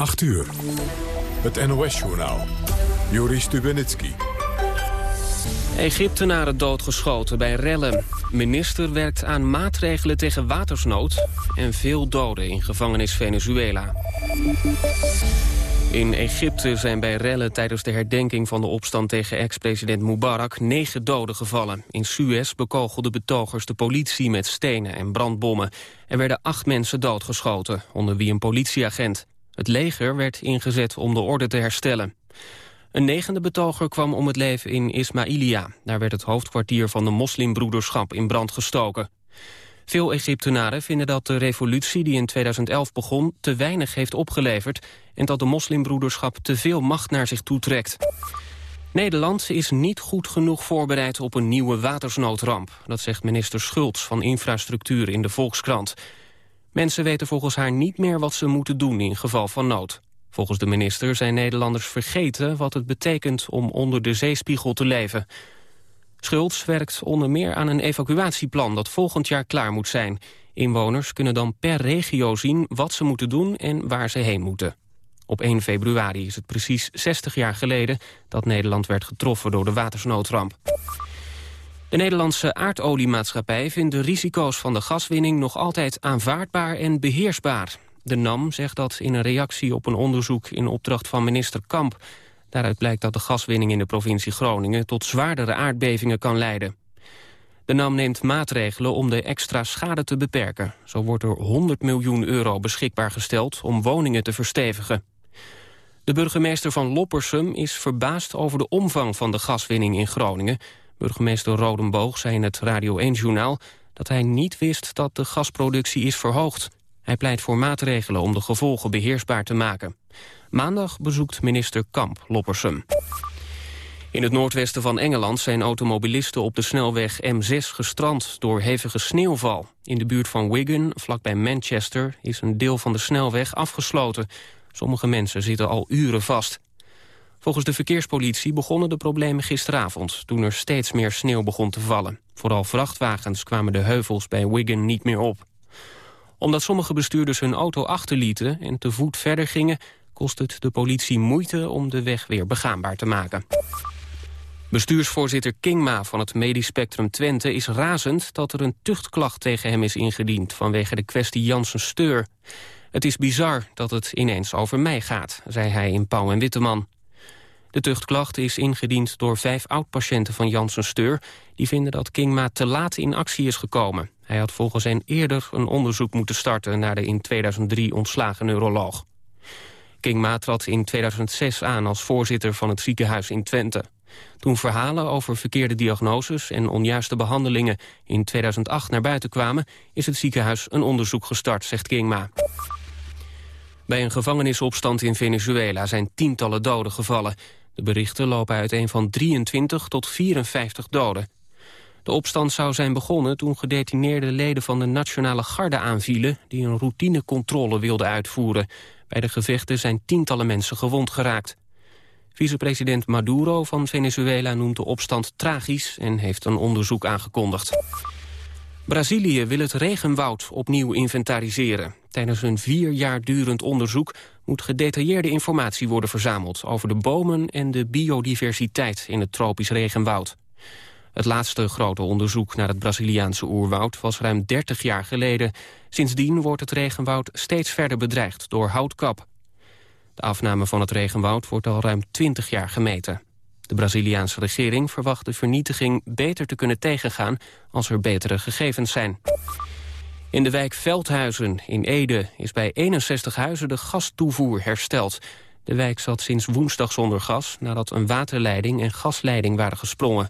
8 uur. Het NOS-journaal. Joris Stubenitski. Egyptenaren doodgeschoten bij rellen. Minister werkt aan maatregelen tegen watersnood... en veel doden in gevangenis Venezuela. In Egypte zijn bij rellen tijdens de herdenking van de opstand tegen ex-president Mubarak negen doden gevallen. In Suez bekogelden betogers de politie met stenen en brandbommen. Er werden acht mensen doodgeschoten, onder wie een politieagent. Het leger werd ingezet om de orde te herstellen. Een negende betoger kwam om het leven in Ismailia. Daar werd het hoofdkwartier van de moslimbroederschap in brand gestoken. Veel Egyptenaren vinden dat de revolutie die in 2011 begon... te weinig heeft opgeleverd en dat de moslimbroederschap te veel macht naar zich toetrekt. Nederland is niet goed genoeg voorbereid op een nieuwe watersnoodramp. Dat zegt minister Schultz van Infrastructuur in de Volkskrant. Mensen weten volgens haar niet meer wat ze moeten doen in geval van nood. Volgens de minister zijn Nederlanders vergeten wat het betekent om onder de zeespiegel te leven. Schultz werkt onder meer aan een evacuatieplan dat volgend jaar klaar moet zijn. Inwoners kunnen dan per regio zien wat ze moeten doen en waar ze heen moeten. Op 1 februari is het precies 60 jaar geleden dat Nederland werd getroffen door de watersnoodramp. De Nederlandse aardoliemaatschappij vindt de risico's van de gaswinning nog altijd aanvaardbaar en beheersbaar. De NAM zegt dat in een reactie op een onderzoek in opdracht van minister Kamp. Daaruit blijkt dat de gaswinning in de provincie Groningen tot zwaardere aardbevingen kan leiden. De NAM neemt maatregelen om de extra schade te beperken. Zo wordt er 100 miljoen euro beschikbaar gesteld om woningen te verstevigen. De burgemeester van Loppersum is verbaasd over de omvang van de gaswinning in Groningen. Burgemeester Rodenboog zei in het Radio 1-journaal dat hij niet wist dat de gasproductie is verhoogd. Hij pleit voor maatregelen om de gevolgen beheersbaar te maken. Maandag bezoekt minister Kamp Loppersum. In het noordwesten van Engeland zijn automobilisten op de snelweg M6 gestrand door hevige sneeuwval. In de buurt van Wigan, vlakbij Manchester, is een deel van de snelweg afgesloten. Sommige mensen zitten al uren vast. Volgens de verkeerspolitie begonnen de problemen gisteravond... toen er steeds meer sneeuw begon te vallen. Vooral vrachtwagens kwamen de heuvels bij Wigan niet meer op. Omdat sommige bestuurders hun auto achterlieten en te voet verder gingen... kost het de politie moeite om de weg weer begaanbaar te maken. Bestuursvoorzitter Kingma van het Medisch Spectrum Twente is razend dat er een tuchtklacht tegen hem is ingediend vanwege de kwestie Janssen-Steur. Het is bizar dat het ineens over mij gaat, zei hij in Pauw en Witteman. De tuchtklacht is ingediend door vijf oud-patiënten van Janssen Steur... die vinden dat Kingma te laat in actie is gekomen. Hij had volgens hen eerder een onderzoek moeten starten... naar de in 2003 ontslagen neuroloog. Kingma trad in 2006 aan als voorzitter van het ziekenhuis in Twente. Toen verhalen over verkeerde diagnoses en onjuiste behandelingen in 2008 naar buiten kwamen, is het ziekenhuis een onderzoek gestart, zegt Kingma. Bij een gevangenisopstand in Venezuela zijn tientallen doden gevallen. De berichten lopen uiteen van 23 tot 54 doden. De opstand zou zijn begonnen toen gedetineerde leden van de Nationale Garde aanvielen... die een routinecontrole wilden uitvoeren. Bij de gevechten zijn tientallen mensen gewond geraakt. Vicepresident Maduro van Venezuela noemt de opstand tragisch... en heeft een onderzoek aangekondigd. Brazilië wil het regenwoud opnieuw inventariseren. Tijdens een vier jaar durend onderzoek moet gedetailleerde informatie worden verzameld... over de bomen en de biodiversiteit in het tropisch regenwoud. Het laatste grote onderzoek naar het Braziliaanse oerwoud was ruim 30 jaar geleden. Sindsdien wordt het regenwoud steeds verder bedreigd door houtkap. De afname van het regenwoud wordt al ruim 20 jaar gemeten. De Braziliaanse regering verwacht de vernietiging beter te kunnen tegengaan als er betere gegevens zijn. In de wijk Veldhuizen in Ede is bij 61 huizen de gastoevoer hersteld. De wijk zat sinds woensdag zonder gas nadat een waterleiding en gasleiding waren gesprongen.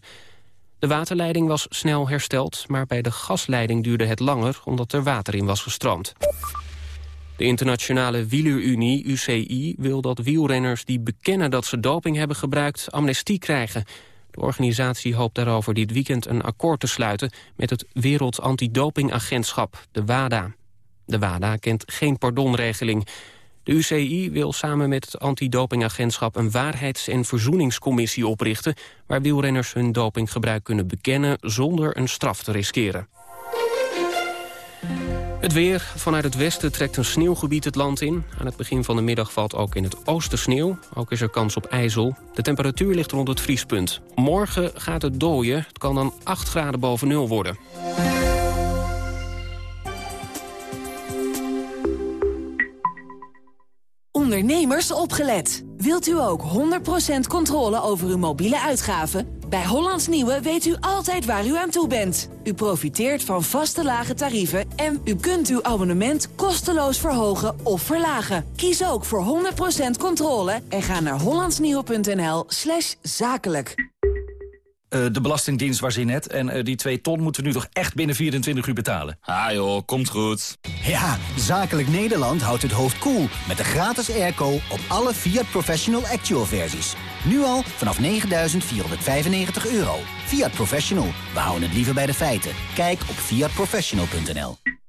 De waterleiding was snel hersteld, maar bij de gasleiding duurde het langer omdat er water in was gestroomd. De internationale wielerunie, UCI, wil dat wielrenners die bekennen dat ze doping hebben gebruikt amnestie krijgen. De organisatie hoopt daarover dit weekend een akkoord te sluiten met het Wereld Antidopingagentschap, de WADA. De WADA kent geen pardonregeling. De UCI wil samen met het antidopingagentschap een waarheids- en verzoeningscommissie oprichten... waar wielrenners hun dopinggebruik kunnen bekennen zonder een straf te riskeren. Het weer. Vanuit het westen trekt een sneeuwgebied het land in. Aan het begin van de middag valt ook in het oosten sneeuw. Ook is er kans op ijzel. De temperatuur ligt rond het vriespunt. Morgen gaat het dooien. Het kan dan 8 graden boven nul worden. Ondernemers opgelet. Wilt u ook 100% controle over uw mobiele uitgaven? Bij Hollands Nieuwe weet u altijd waar u aan toe bent. U profiteert van vaste lage tarieven en u kunt uw abonnement kosteloos verhogen of verlagen. Kies ook voor 100% controle en ga naar hollandsnieuwe.nl slash zakelijk. Uh, de Belastingdienst was in net en uh, die 2 ton moeten we nu toch echt binnen 24 uur betalen. Ah joh, komt goed. Ja, Zakelijk Nederland houdt het hoofd koel cool met de gratis airco op alle Fiat Professional Actual versies. Nu al vanaf 9.495 euro. Fiat Professional, we houden het liever bij de feiten. Kijk op fiatprofessional.nl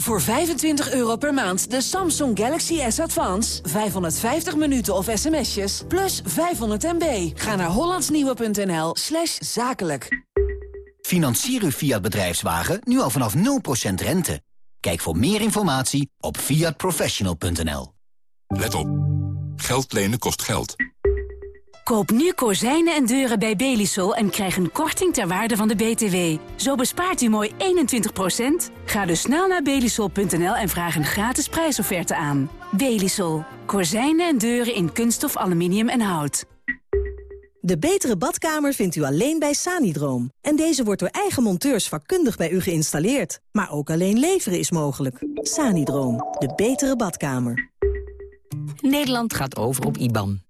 Voor 25 euro per maand de Samsung Galaxy S Advance. 550 minuten of sms'jes, plus 500 MB. Ga naar hollandsnieuwe.nl slash zakelijk. Financier uw Fiat bedrijfswagen nu al vanaf 0% rente. Kijk voor meer informatie op fiatprofessional.nl. Let op. Geld lenen kost geld. Koop nu kozijnen en deuren bij Belisol en krijg een korting ter waarde van de BTW. Zo bespaart u mooi 21%. Ga dus snel naar belisol.nl en vraag een gratis prijsofferte aan. Belisol. Kozijnen en deuren in kunststof, aluminium en hout. De betere badkamer vindt u alleen bij Sanidroom. En deze wordt door eigen monteurs vakkundig bij u geïnstalleerd. Maar ook alleen leveren is mogelijk. Sanidroom, de betere badkamer. Nederland gaat over op IBAN.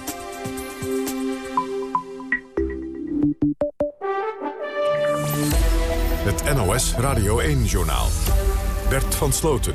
NOS Radio 1-journaal. Bert van Sloten.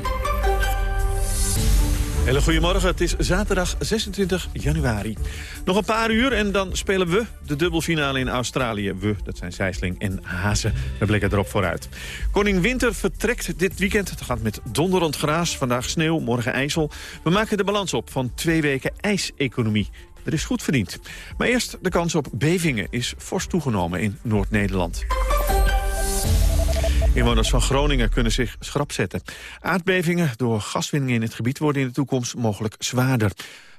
Hele goedemorgen, het is zaterdag 26 januari. Nog een paar uur en dan spelen we de dubbelfinale in Australië. We, dat zijn Zeisling en Hazen. We blikken erop vooruit. Koning Winter vertrekt dit weekend. Het gaat met donderend graas, vandaag sneeuw, morgen ijsel. We maken de balans op van twee weken ijseconomie. Er is goed verdiend. Maar eerst de kans op bevingen is fors toegenomen in Noord-Nederland. Inwoners van Groningen kunnen zich schrap zetten. Aardbevingen door gaswinning in het gebied worden in de toekomst mogelijk zwaarder.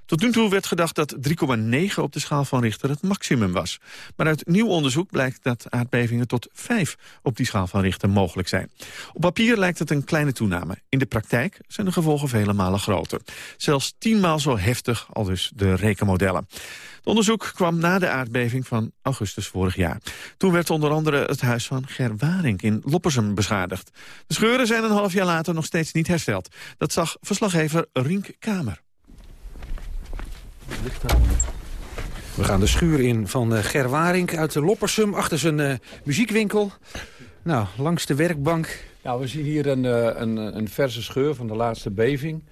Tot nu toe werd gedacht dat 3,9 op de schaal van Richter het maximum was. Maar uit nieuw onderzoek blijkt dat aardbevingen tot 5 op die schaal van Richter mogelijk zijn. Op papier lijkt het een kleine toename. In de praktijk zijn de gevolgen vele malen groter. Zelfs tienmaal zo heftig, al dus de rekenmodellen. Het onderzoek kwam na de aardbeving van augustus vorig jaar. Toen werd onder andere het huis van Ger Waring in Loppersum beschadigd. De scheuren zijn een half jaar later nog steeds niet hersteld. Dat zag verslaggever Rink Kamer. We gaan de schuur in van uh, Ger Waring uit de Loppersum achter zijn uh, muziekwinkel. Nou, langs de werkbank. Nou, we zien hier een, uh, een, een verse scheur van de laatste beving.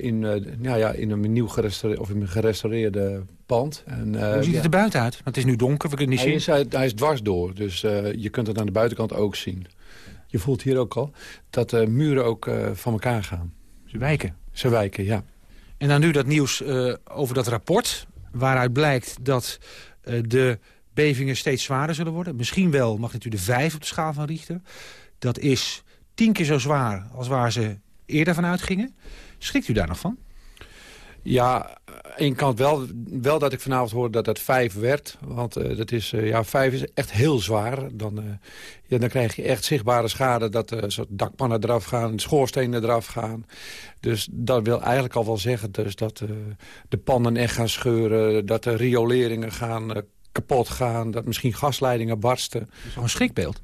in, nou ja, in een nieuw gerestaureerde, of in een gerestaureerde pand. En, Hoe ziet het er buiten uit? Want het is nu donker, we kunnen niet hij zien. Is, hij, is dwars door, dus je kunt het aan de buitenkant ook zien. Je voelt hier ook al dat de muren ook van elkaar gaan. Ze wijken? Ze wijken, ja. En dan nu dat nieuws uh, over dat rapport... waaruit blijkt dat uh, de bevingen steeds zwaarder zullen worden. Misschien wel magnitude 5 op de schaal van Richter. Dat is tien keer zo zwaar als waar ze eerder van uitgingen. Schrikt u daar nog van? Ja, één kant wel, wel dat ik vanavond hoorde dat dat vijf werd. Want uh, dat is, uh, ja, vijf is echt heel zwaar. Dan, uh, ja, dan krijg je echt zichtbare schade dat soort dakpannen eraf gaan, schoorstenen eraf gaan. Dus dat wil eigenlijk al wel zeggen dus dat de pannen echt gaan scheuren, dat de rioleringen gaan kapot gaan, dat misschien gasleidingen barsten. Een schrikbeeld.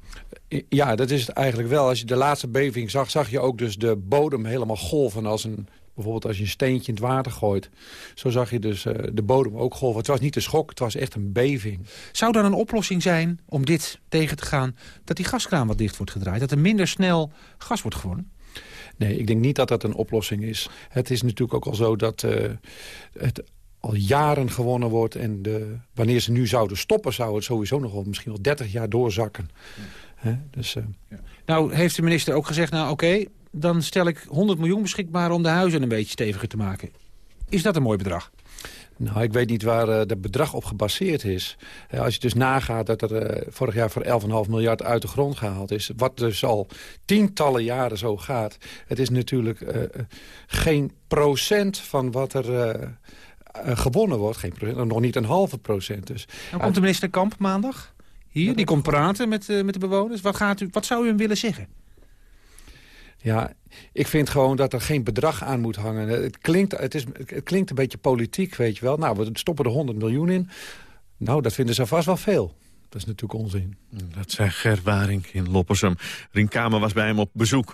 Ja, dat is het eigenlijk wel. Als je de laatste beving zag, zag je ook dus de bodem helemaal golven als een Bijvoorbeeld als je een steentje in het water gooit. Zo zag je dus uh, de bodem ook golven. Het was niet een schok, het was echt een beving. Zou dan een oplossing zijn om dit tegen te gaan... dat die gaskraan wat dicht wordt gedraaid? Dat er minder snel gas wordt gewonnen? Nee, ik denk niet dat dat een oplossing is. Het is natuurlijk ook al zo dat uh, het al jaren gewonnen wordt. En de, wanneer ze nu zouden stoppen, zou het sowieso nog wel misschien wel 30 jaar doorzakken. Dus, uh... ja. Nou heeft de minister ook gezegd, nou oké, dan stel ik 100 miljoen beschikbaar om de huizen een beetje steviger te maken. Is dat een mooi bedrag? Nou, ik weet niet waar het uh, bedrag op gebaseerd is. Uh, als je dus nagaat dat er uh, vorig jaar voor 11,5 miljard uit de grond gehaald is... wat dus al tientallen jaren zo gaat... het is natuurlijk geen procent van wat er gewonnen wordt. Geen procent, nog niet een halve procent. Dus. Dan komt de minister Kamp maandag hier. Die komt praten met, met de bewoners. Wat, gaat u, wat zou u hem willen zeggen? Ja, ik vind gewoon dat er geen bedrag aan moet hangen. Het klinkt, het, is, het klinkt een beetje politiek, weet je wel. Nou, we stoppen er 100 miljoen in. Nou, dat vinden ze vast wel veel. Dat is natuurlijk onzin. Dat zei Ger Waring in Loppersum. Rien Kamer was bij hem op bezoek.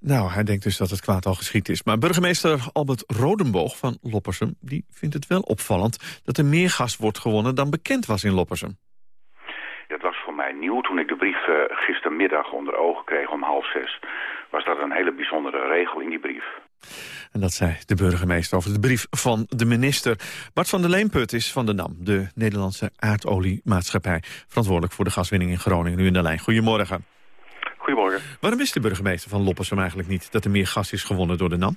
Nou, hij denkt dus dat het kwaad al geschied is. Maar burgemeester Albert Rodenboog van Loppersum... die vindt het wel opvallend dat er meer gas wordt gewonnen... dan bekend was in Loppersum. Dat was voor mij nieuw toen ik de brief uh, gistermiddag onder ogen kreeg om half zes was dat een hele bijzondere regel in die brief. En dat zei de burgemeester over de brief van de minister. Bart van der Leenput is van de NAM, de Nederlandse aardoliemaatschappij. Verantwoordelijk voor de gaswinning in Groningen, nu in de lijn. Goedemorgen. Goedemorgen. Waarom wist de burgemeester van Loppersum eigenlijk niet... dat er meer gas is gewonnen door de NAM?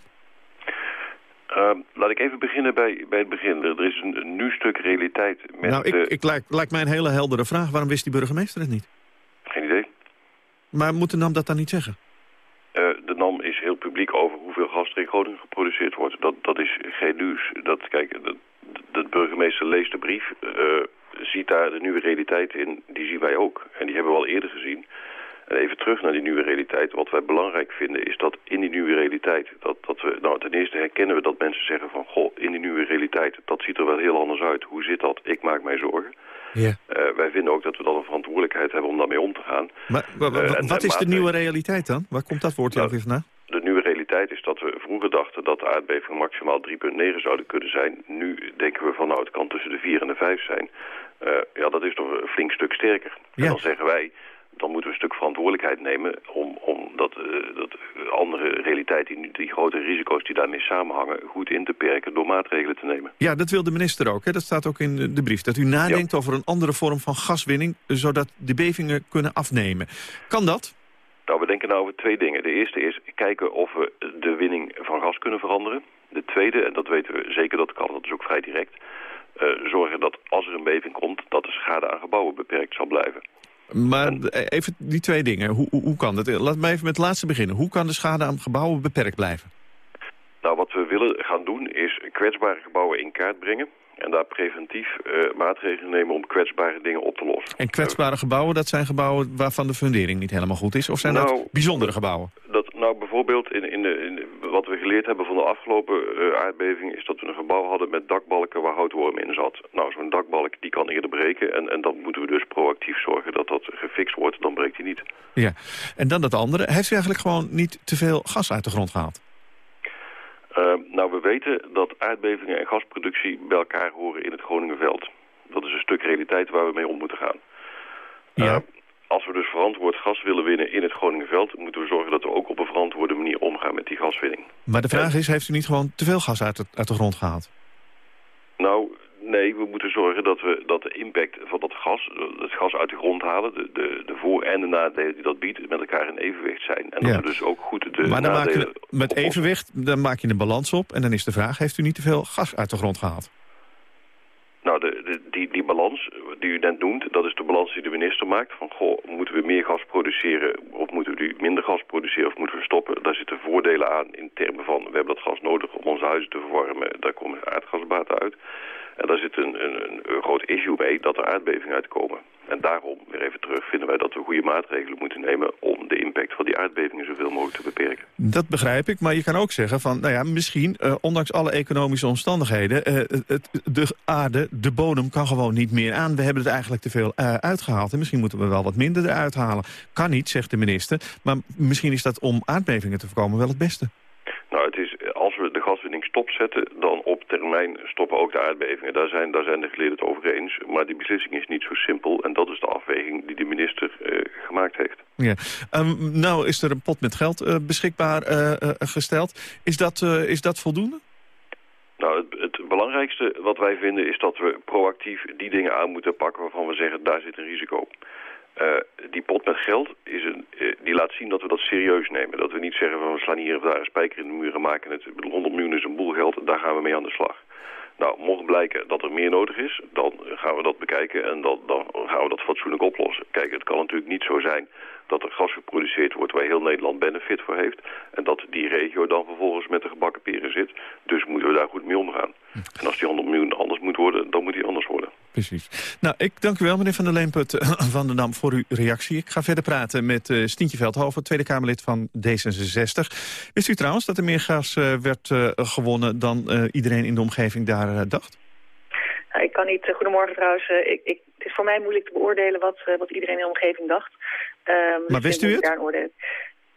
Uh, laat ik even beginnen bij, bij het begin. Er is een, een nieuw stuk realiteit met Nou, ik, de... ik lijkt, lijkt mij een hele heldere vraag. Waarom wist die burgemeester het niet? Geen idee. Maar moet de NAM dat dan niet zeggen? Uh, de NAM is heel publiek over hoeveel gas er in Groningen geproduceerd wordt. Dat, dat is geen nieuws. Dat, kijk, de, de burgemeester leest de brief, uh, ziet daar de nieuwe realiteit in. Die zien wij ook. En die hebben we al eerder gezien. En even terug naar die nieuwe realiteit. Wat wij belangrijk vinden is dat in die nieuwe realiteit... Dat, dat we, nou, ten eerste herkennen we dat mensen zeggen van... goh, in die nieuwe realiteit, dat ziet er wel heel anders uit. Hoe zit dat? Ik maak mij zorgen. Ja. Uh, wij vinden ook dat we dan een verantwoordelijkheid hebben om daarmee om te gaan. Maar, maar uh, en, wat is de nieuwe realiteit dan? Waar komt dat woord nou, even naar? Realiteit is dat we vroeger dachten dat de aardbevingen maximaal 3,9 zouden kunnen zijn. Nu denken we van nou het kan tussen de 4 en de 5 zijn. Uh, ja, dat is toch een flink stuk sterker. Ja. En dan zeggen wij, dan moeten we een stuk verantwoordelijkheid nemen om, om dat, uh, dat andere realiteit, die, die grote risico's die daarmee samenhangen, goed in te perken door maatregelen te nemen. Ja, dat wil de minister ook. Hè? Dat staat ook in de brief. Dat u nadenkt ja. over een andere vorm van gaswinning, zodat de bevingen kunnen afnemen. Kan dat? Nou, we denken nou over twee dingen. De eerste is kijken of we de winning van gas kunnen veranderen. De tweede, en dat weten we zeker dat kan, dat is ook vrij direct, uh, zorgen dat als er een beving komt, dat de schade aan gebouwen beperkt zal blijven. Maar even die twee dingen. Hoe, hoe, hoe kan dat? Laat me even met het laatste beginnen. Hoe kan de schade aan gebouwen beperkt blijven? Nou, wat we willen gaan doen is kwetsbare gebouwen in kaart brengen. En daar preventief uh, maatregelen nemen om kwetsbare dingen op te lossen. En kwetsbare gebouwen, dat zijn gebouwen waarvan de fundering niet helemaal goed is? Of zijn nou, dat bijzondere gebouwen? Dat, nou, bijvoorbeeld in, in, de, in wat we geleerd hebben van de afgelopen uh, aardbeving... is dat we een gebouw hadden met dakbalken waar houtworm in zat. Nou, zo'n dakbalk die kan eerder breken. En, en dan moeten we dus proactief zorgen dat dat gefixt wordt. Dan breekt hij niet. Ja, en dan dat andere. Heeft u eigenlijk gewoon niet te veel gas uit de grond gehaald? Uh, nou, we weten dat aardbevingen en gasproductie bij elkaar horen in het Groningenveld. Dat is een stuk realiteit waar we mee om moeten gaan. Ja. Uh, als we dus verantwoord gas willen winnen in het Groningenveld... moeten we zorgen dat we ook op een verantwoorde manier omgaan met die gaswinning. Maar de vraag is, heeft u niet gewoon te veel gas uit de, uit de grond gehaald? Nou, nee, we moeten zorgen dat we dat de impact van dat gas, het gas uit de grond halen, de, de, de voor- en de nadelen die dat biedt, met elkaar in evenwicht zijn. En Ja. dat we dus ook goed de maar dan maak je, met evenwicht, dan maak je een balans op. En dan is de vraag, heeft u niet te veel gas uit de grond gehaald? Nou, de, de, die, die balans die u net noemt, dat is de balans die de minister maakt. Van, goh, moeten we meer gas produceren of moeten we minder gas produceren of moeten we stoppen? Daar zitten voordelen aan in termen van, we hebben dat gas nodig om onze huizen te verwarmen. Daar komen aardgasbaten uit. En daar zit een, een, een groot issue mee dat er aardbevingen uitkomen. En daarom, weer even terug, vinden wij dat we goede maatregelen moeten nemen... om de impact van die aardbevingen zoveel mogelijk te beperken. Dat begrijp ik, maar je kan ook zeggen van, nou ja, misschien, uh, ondanks alle economische omstandigheden, uh, het, de aarde, de bodem kan gewoon niet meer aan. We hebben het eigenlijk te veel uh, uitgehaald en misschien moeten we wel wat minder eruit halen. Kan niet, zegt de minister, maar misschien is dat om aardbevingen te voorkomen wel het beste. Nou, het is, als we de gaswinning stopzetten, dan op termijn stoppen ook de aardbevingen. Daar zijn, daar zijn de geleden het over eens. Maar die beslissing is niet zo simpel. En dat is de afweging die de minister uh, gemaakt heeft. Ja. Um, nou is er een pot met geld uh, beschikbaar uh, gesteld. Is dat, is dat voldoende? Nou, het, het belangrijkste wat wij vinden is dat we proactief die dingen aan moeten pakken waarvan we zeggen daar zit een risico. Uh, die pot met geld is een, uh, die laat zien dat we dat serieus nemen. Dat we niet zeggen van we slaan hier of daar een spijker in de muur en maken het. 100 miljoen is een boel geld, daar gaan we mee aan de slag. Nou, mocht blijken dat er meer nodig is, dan gaan we dat bekijken en dan, dan gaan we dat fatsoenlijk oplossen. Kijk, het kan natuurlijk niet zo zijn dat er gas geproduceerd wordt waar heel Nederland benefit voor heeft. En dat die regio dan vervolgens met de gebakken peren zit. Dus moeten we daar goed mee omgaan. En als die 100 miljoen anders moet worden, dan moet die anders worden. Precies. Nou, ik dank u wel, meneer Van der Leemput eh, van den Dam, voor uw reactie. Ik ga verder praten met uh, Stientje Veldhoven, Tweede Kamerlid van D66. Wist u trouwens dat er meer gas uh, werd uh, gewonnen dan iedereen in de omgeving daar dacht? Nou, ik kan niet, goedemorgen trouwens, ik, ik, het is voor mij moeilijk te beoordelen wat, wat iedereen in de omgeving dacht. Um, maar wist u het?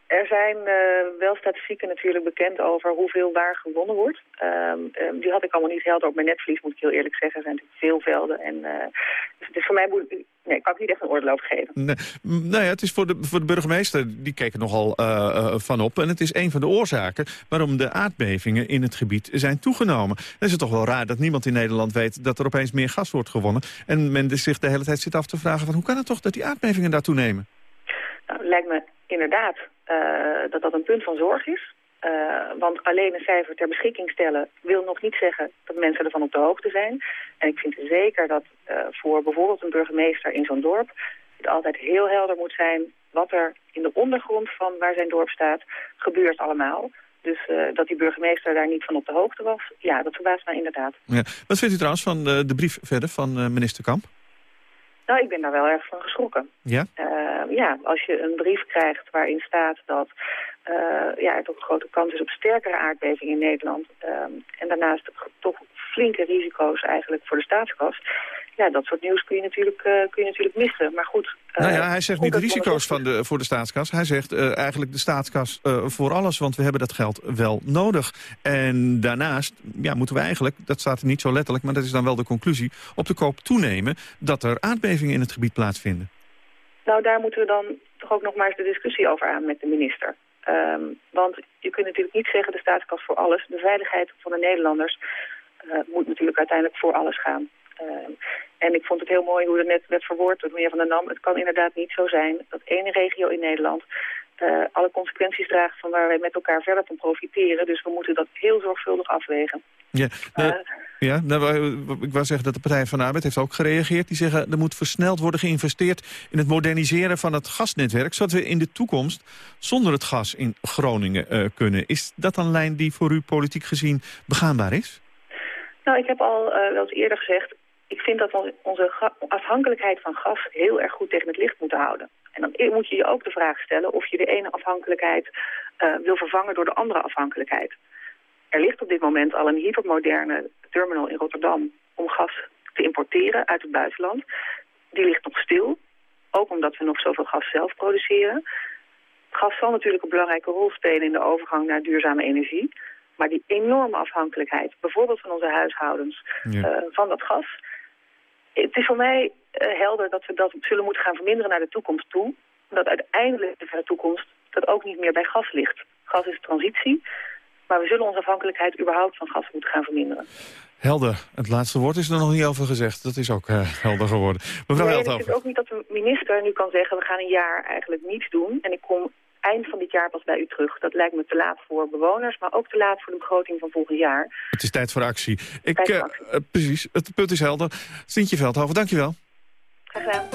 Er zijn uh, wel statistieken natuurlijk bekend over hoeveel waar gewonnen wordt. Um, um, die had ik allemaal niet helder op mijn netvlies, moet ik heel eerlijk zeggen. Er zijn natuurlijk veel velden. En, uh, dus voor mij moeilijk... Nee, kan ik niet echt een oordeel over geven. Nee, nou ja, het is voor de, voor de burgemeester, die keek er nogal uh, van op. En het is een van de oorzaken waarom de aardbevingen in het gebied zijn toegenomen. Dan is het toch wel raar dat niemand in Nederland weet dat er opeens meer gas wordt gewonnen. En men zich de hele tijd zit af te vragen van hoe kan het toch dat die aardbevingen daartoe nemen? Nou, lijkt me inderdaad uh, dat dat een punt van zorg is. Uh, want alleen een cijfer ter beschikking stellen wil nog niet zeggen dat mensen ervan op de hoogte zijn. En ik vind zeker dat uh, voor bijvoorbeeld een burgemeester in zo'n dorp het altijd heel helder moet zijn wat er in de ondergrond van waar zijn dorp staat gebeurt allemaal. Dus dat die burgemeester daar niet van op de hoogte was, ja, dat verbaast mij inderdaad. Ja. Wat vindt u trouwens van de brief verder van minister Kamp? Nou, ik ben daar wel erg van geschrokken. Ja? Uh, ja, als je een brief krijgt waarin staat dat uh, ja, er toch een grote kans is op sterkere aardbeving in Nederland. Uh, en daarnaast toch flinke risico's eigenlijk voor de staatskas ja, dat soort nieuws kun je natuurlijk, uh, kun je natuurlijk missen. Maar goed... Uh, nou ja, hij zegt niet de risico's van de, voor de staatskas. Hij zegt uh, eigenlijk de staatskas voor alles, want we hebben dat geld wel nodig. En daarnaast ja, moeten we eigenlijk, dat staat er niet zo letterlijk... maar dat is dan wel de conclusie, op de koop toenemen... dat er aardbevingen in het gebied plaatsvinden. Nou, daar moeten we dan toch ook nog maar eens de discussie over aan met de minister. Um, want je kunt natuurlijk niet zeggen de staatskas voor alles. De veiligheid van de Nederlanders moet natuurlijk uiteindelijk voor alles gaan. Uh, en ik vond het heel mooi hoe het net werd verwoord door meneer Van der Nam. Het kan inderdaad niet zo zijn dat één regio in Nederland uh, alle consequenties draagt van waar wij met elkaar verder van profiteren. Dus we moeten dat heel zorgvuldig afwegen. Ja, uh, ja nou, ik wou zeggen dat de Partij van de Arbeid heeft ook gereageerd. Die zeggen er moet versneld worden geïnvesteerd in het moderniseren van het gasnetwerk. Zodat we in de toekomst zonder het gas in Groningen uh, kunnen. Is dat een lijn die voor u politiek gezien begaanbaar is? Nou, ik heb al uh, wel eens eerder gezegd, ik vind dat we onze afhankelijkheid van gas heel erg goed tegen het licht moeten houden. En dan moet je je ook de vraag stellen of je de ene afhankelijkheid uh, wil vervangen door de andere afhankelijkheid. Er ligt op dit moment al een hypermoderne terminal in Rotterdam om gas te importeren uit het buitenland. Die ligt nog stil, ook omdat we nog zoveel gas zelf produceren. Gas zal natuurlijk een belangrijke rol spelen in de overgang naar duurzame energie. Maar die enorme afhankelijkheid, bijvoorbeeld van onze huishoudens, ja. uh, van dat gas het is voor mij uh, helder dat we dat zullen moeten gaan verminderen naar de toekomst toe. Dat uiteindelijk de toekomst dat ook niet meer bij gas ligt. Gas is transitie, maar we zullen onze afhankelijkheid überhaupt van gas moeten gaan verminderen. Helder. Het laatste woord is er nog niet over gezegd. Dat is ook uh, helder geworden. Mevrouw nee, Ik vind ook niet dat de minister nu kan zeggen... we gaan een jaar eigenlijk niets doen. En ik kom eind van dit jaar pas bij u terug. Dat lijkt me te laat voor bewoners, maar ook te laat voor de begroting van volgend jaar. Het is tijd voor actie. Ik, voor actie. Uh, precies, het punt is helder. Sintje Veldhoven, dankjewel. Graag gedaan.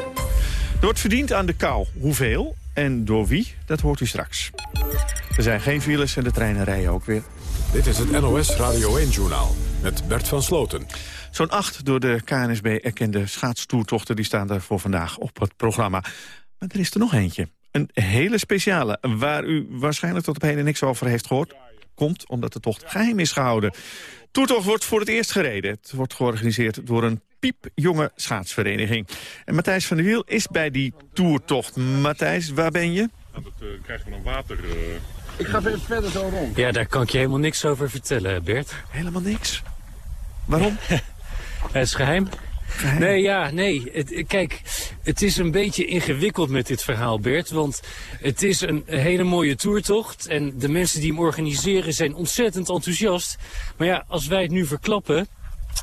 Er wordt verdiend aan de kou. Hoeveel en door wie, dat hoort u straks. Er zijn geen files en de treinen rijden ook weer. Dit is het NOS Radio 1-journaal met Bert van Sloten. Zo'n acht door de KNSB erkende schaatstoertochten... die staan er voor vandaag op het programma. Maar er is er nog eentje. Een hele speciale, waar u waarschijnlijk tot op heden niks over heeft gehoord. Komt omdat de tocht geheim is gehouden. Toertocht wordt voor het eerst gereden. Het wordt georganiseerd door een piepjonge schaatsvereniging. En Matthijs van der Wiel is bij die toertocht. Matthijs, waar ben je? Dat uh, krijgen we dan water... Uh... Ik ga even verder zo rond. Ja, daar kan ik je helemaal niks over vertellen, Bert. Helemaal niks? Waarom? het is geheim. Nee, ja, nee. Het, kijk, het is een beetje ingewikkeld met dit verhaal, Bert. Want het is een hele mooie toertocht. En de mensen die hem organiseren zijn ontzettend enthousiast. Maar ja, als wij het nu verklappen,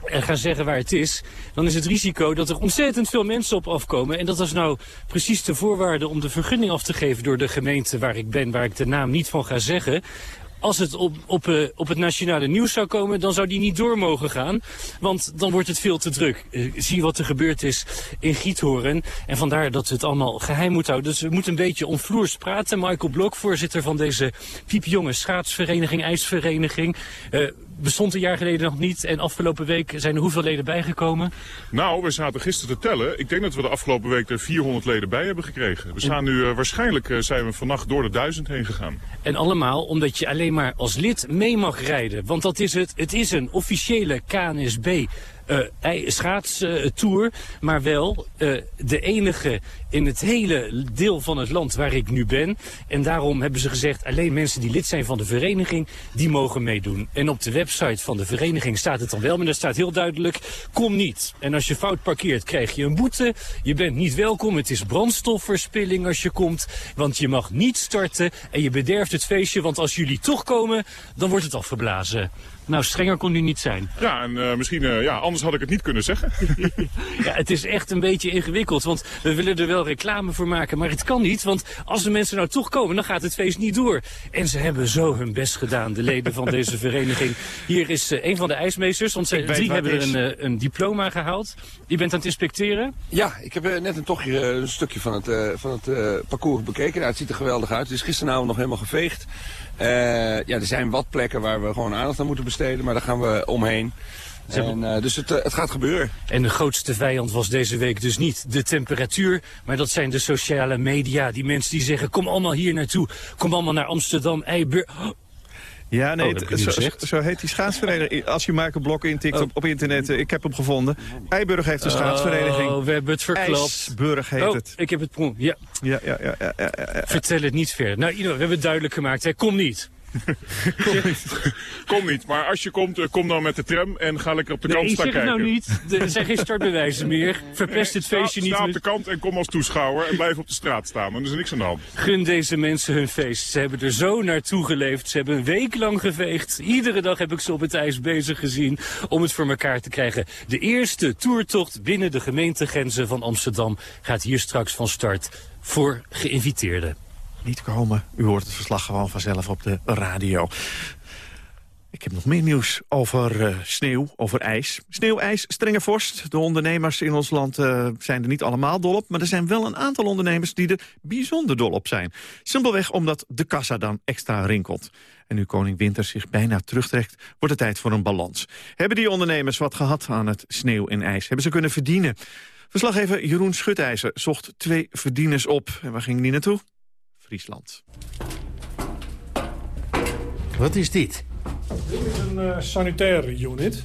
en gaan zeggen waar het is... dan is het risico dat er ontzettend veel mensen op afkomen. En dat is nou precies de voorwaarde om de vergunning af te geven... door de gemeente waar ik ben, waar ik de naam niet van ga zeggen als het op, op, uh, op het nationale nieuws zou komen, dan zou die niet door mogen gaan. Want dan wordt het veel te druk. Uh, zie wat er gebeurd is in Giethoorn. En vandaar dat we het allemaal geheim moeten houden. Dus we moeten een beetje omvloers praten. Michael Blok, voorzitter van deze piepjonge schaatsvereniging, ijsvereniging. Uh, bestond een jaar geleden nog niet. En afgelopen week zijn er hoeveel leden bijgekomen? Nou, we zaten gisteren te tellen. Ik denk dat we de afgelopen week er 400 leden bij hebben gekregen. We staan nu, uh, waarschijnlijk uh, zijn we vannacht door de duizend heen gegaan. En allemaal omdat je alleen maar als lid mee mag rijden. Want dat is het. Het is een officiële KNSB schaatstour, maar wel uh, de enige in het hele deel van het land waar ik nu ben. En daarom hebben ze gezegd, alleen mensen die lid zijn van de vereniging, die mogen meedoen. En op de website van de vereniging staat het dan wel, maar daar staat heel duidelijk, kom niet. En als je fout parkeert, krijg je een boete. Je bent niet welkom, het is brandstofverspilling als je komt, want je mag niet starten en je bederft het feestje, want als jullie toch komen, dan wordt het afgeblazen. Nou, strenger kon u niet zijn. Ja, en uh, misschien, uh, ja, anders had ik het niet kunnen zeggen. ja, het is echt een beetje ingewikkeld, want we willen er wel reclame voor maken, maar het kan niet, want als de mensen nou toch komen, dan gaat het feest niet door. En ze hebben zo hun best gedaan, de leden van deze vereniging. Hier is uh, een van de ijsmeesters, want zij drie hebben er een, een, diploma gehaald. Je bent aan het inspecteren? Ja, ik heb net een tochtje, een stukje van het, van het parcours bekeken. Nou, het ziet er geweldig uit. Het is gisteravond nog helemaal geveegd. Uh, ja, er zijn wat plekken waar we gewoon aandacht aan moeten besteden, maar daar gaan we omheen. En, uh, dus het, uh, het, gaat gebeuren. En de grootste vijand was deze week dus niet de temperatuur, maar dat zijn de sociale media. Die mensen die zeggen, kom allemaal hier naartoe, kom allemaal naar Amsterdam, Eiber... Ja, nee, oh, zo, zo, heet die schaatsvereniging. Als je Michael Blok intikt oh. op, op internet, ik heb hem gevonden. Eiburg heeft een schaatsvereniging. Oh, we hebben het verklapt. IJsburg heet oh, het. ik heb het... Ja. Ja, ja, ja, ja, ja, ja. Vertel het niet verder. Nou, we hebben het duidelijk gemaakt. Hè. Kom niet. kom, niet. kom niet. Maar als je komt, kom dan met de tram en ga lekker op de nee, kant staan kijken. nou niet. Er zijn geen startbewijzen meer. Verpest het feestje sta, niet. Sta op de kant en kom als toeschouwer en blijf op de straat staan. Dan is er niks aan de hand. Gun deze mensen hun feest. Ze hebben er zo naartoe geleefd. Ze hebben een week lang geveegd. Iedere dag heb ik ze op het ijs bezig gezien om het voor elkaar te krijgen. De eerste toertocht binnen de gemeentegrenzen van Amsterdam gaat hier straks van start voor geïnviteerden niet komen. U hoort het verslag gewoon vanzelf op de radio. Ik heb nog meer nieuws over uh, sneeuw, over ijs. Sneeuw, ijs, strenge vorst. De ondernemers in ons land uh, zijn er niet allemaal dol op... maar er zijn wel een aantal ondernemers die er bijzonder dol op zijn. Simpelweg omdat de kassa dan extra rinkelt. En nu koning Winter zich bijna terugtrekt, wordt het tijd voor een balans. Hebben die ondernemers wat gehad aan het sneeuw en ijs? Hebben ze kunnen verdienen? Verslaggever Jeroen Schutijzer zocht twee verdieners op. En waar ging die naartoe? Friesland. Wat is dit? Dit is een uh, sanitaire unit.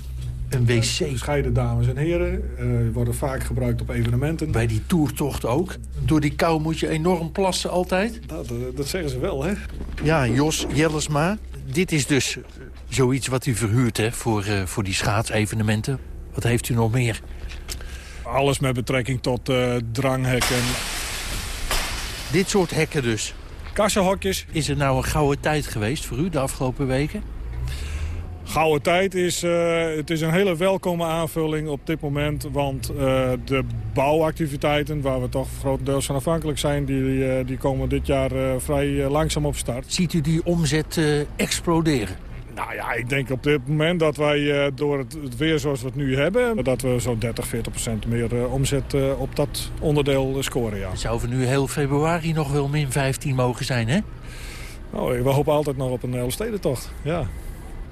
Een wc. Gescheiden dames en heren. Uh, worden vaak gebruikt op evenementen. Bij die toertocht ook. Door die kou moet je enorm plassen altijd. Dat, uh, dat zeggen ze wel, hè? Ja, Jos Jellesma. Dit is dus zoiets wat u verhuurt hè, voor, uh, voor die schaatsevenementen. Wat heeft u nog meer? Alles met betrekking tot dranghekken, dit soort hekken dus. Kassenhokjes. Is er nou een gouden tijd geweest voor u de afgelopen weken? Gouden tijd is, uh, het is een hele welkome aanvulling op dit moment. Want uh, de bouwactiviteiten, waar we toch grotendeels van afhankelijk zijn... die, uh, die komen dit jaar vrij langzaam op start. Ziet u die omzet exploderen? Nou ja, ik denk op dit moment dat wij uh, door het, weer zoals we het nu hebben... dat we zo'n 30, 40 procent meer uh, omzet uh, op dat onderdeel scoren, ja. Zou voor nu heel februari nog wel min 15 mogen zijn, hè? Nou, we hopen altijd nog op een Elfstedentocht, ja.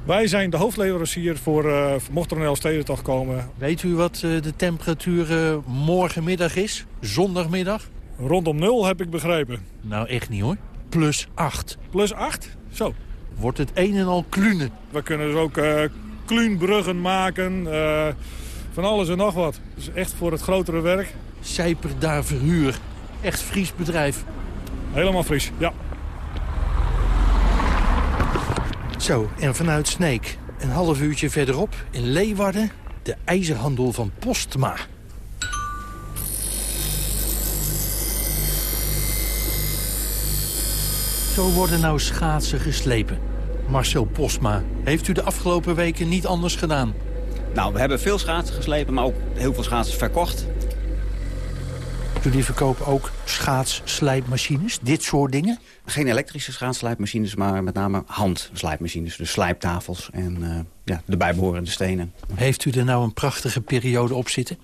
Wij zijn de hoofdleverancier voor, mocht er een Elfstedentocht komen. Weet u wat de temperatuur morgenmiddag is? Zondagmiddag? Rondom nul, heb ik begrepen. Nou, echt niet hoor. Plus 8. Plus 8? Zo wordt het een en al klunen. We kunnen dus ook uh, kluunbruggen maken, uh, van alles en nog wat. Dus echt voor het grotere werk. Zijper daar verhuur. Echt Fries bedrijf. Helemaal Fries, ja. Zo, en vanuit Sneek, een half uurtje verderop, in Leeuwarden... de ijzerhandel van Postma. Zo worden nou schaatsen geslepen. Marcel Postma, heeft u de afgelopen weken niet anders gedaan? Nou, we hebben veel schaatsen geslepen, maar ook heel veel schaatsen verkocht. Jullie verkopen ook schaatsslijpmachines, dit soort dingen? Geen elektrische schaatsslijpmachines, maar met name handslijpmachines. Dus slijptafels en uh, ja, de bijbehorende stenen. Heeft u er nou een prachtige periode op zitten?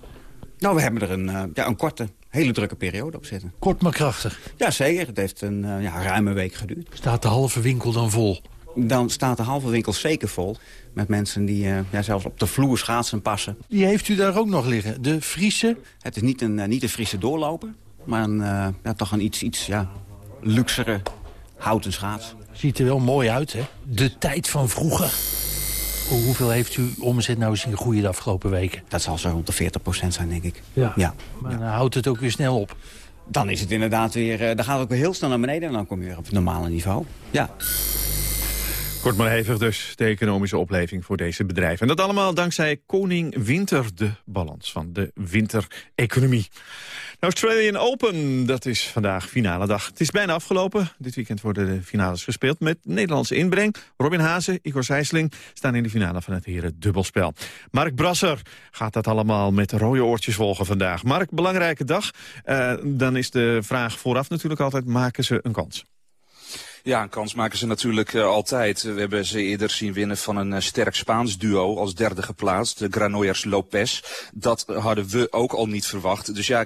Nou, we hebben er een, uh, ja, een korte, hele drukke periode op zitten. Kort maar krachtig? Ja, zeker. Het heeft een uh, ja, ruime week geduurd. Staat de halve winkel dan vol? Dan staat de halve winkel zeker vol. Met mensen die uh, ja, zelfs op de vloer schaatsen passen. Die heeft u daar ook nog liggen? De Friese? Het is niet een, uh, niet een Friese doorloper. Maar een, ja, toch een iets, iets ja, luxere houten schaats. Ziet er wel mooi uit, hè? De tijd van vroeger. Hoeveel heeft u omzet nou zien groeien de afgelopen weken? Dat zal zo rond de 40% zijn, denk ik. Ja, ja. maar dan houdt het ook weer snel op. Dan is het inderdaad weer... dan gaat het ook weer heel snel naar beneden... en dan kom je weer op het normale niveau. Ja. Kort maar hevig dus, de economische opleving voor deze bedrijven. En dat allemaal dankzij Koning Winter, de balans van de wintereconomie. De Australian Open, dat is vandaag finale dag. Het is bijna afgelopen. Dit weekend worden de finales gespeeld met Nederlandse inbreng. Robin Hazen, Igor Sijsling staan in de finale van het heren dubbelspel. Mark Brasser gaat dat allemaal met rode oortjes volgen vandaag. Mark, belangrijke dag. Uh, dan is de vraag vooraf natuurlijk altijd, maken ze een kans? Ja, een kans maken ze natuurlijk uh, altijd. We hebben ze eerder zien winnen van een uh, sterk Spaans duo als derde geplaatst, de Granollers Lopez. Dat hadden we ook al niet verwacht. Dus ja,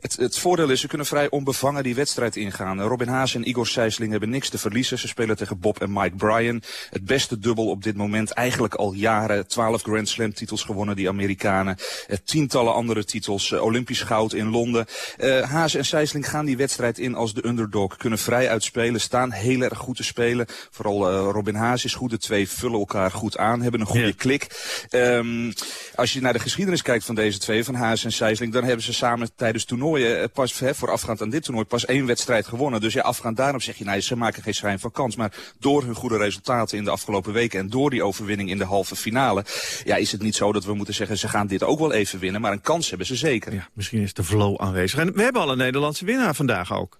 het, het voordeel is, ze kunnen vrij onbevangen die wedstrijd ingaan. Robin Haas en Igor Sijsling hebben niks te verliezen. Ze spelen tegen Bob en Mike Bryan. Het beste dubbel op dit moment, eigenlijk al jaren. Twaalf Grand Slam titels gewonnen, die Amerikanen. Uh, tientallen andere titels, Olympisch goud in Londen. Haas en Sijsling gaan die wedstrijd in als de underdog. Kunnen vrij uitspelen, staan heel erg goed te spelen. Vooral uh, Robin Haas is goed. De twee vullen elkaar goed aan, hebben een goede ja. klik. Um, als je naar de geschiedenis kijkt van deze twee, van Haas en Sijsling... dan hebben ze samen tijdens toernooien, pas hè, voorafgaand aan dit toernooi... pas één wedstrijd gewonnen. Dus ja, afgaand daarop zeg je, nou, ze maken geen schijn van kans. Maar door hun goede resultaten in de afgelopen weken... en door die overwinning in de halve finale... ja, is het niet zo dat we moeten zeggen, ze gaan dit ook wel even winnen. Maar een kans hebben ze zeker. Ja, misschien is de flow aanwezig. En we hebben al een Nederlandse winnaar vandaag ook.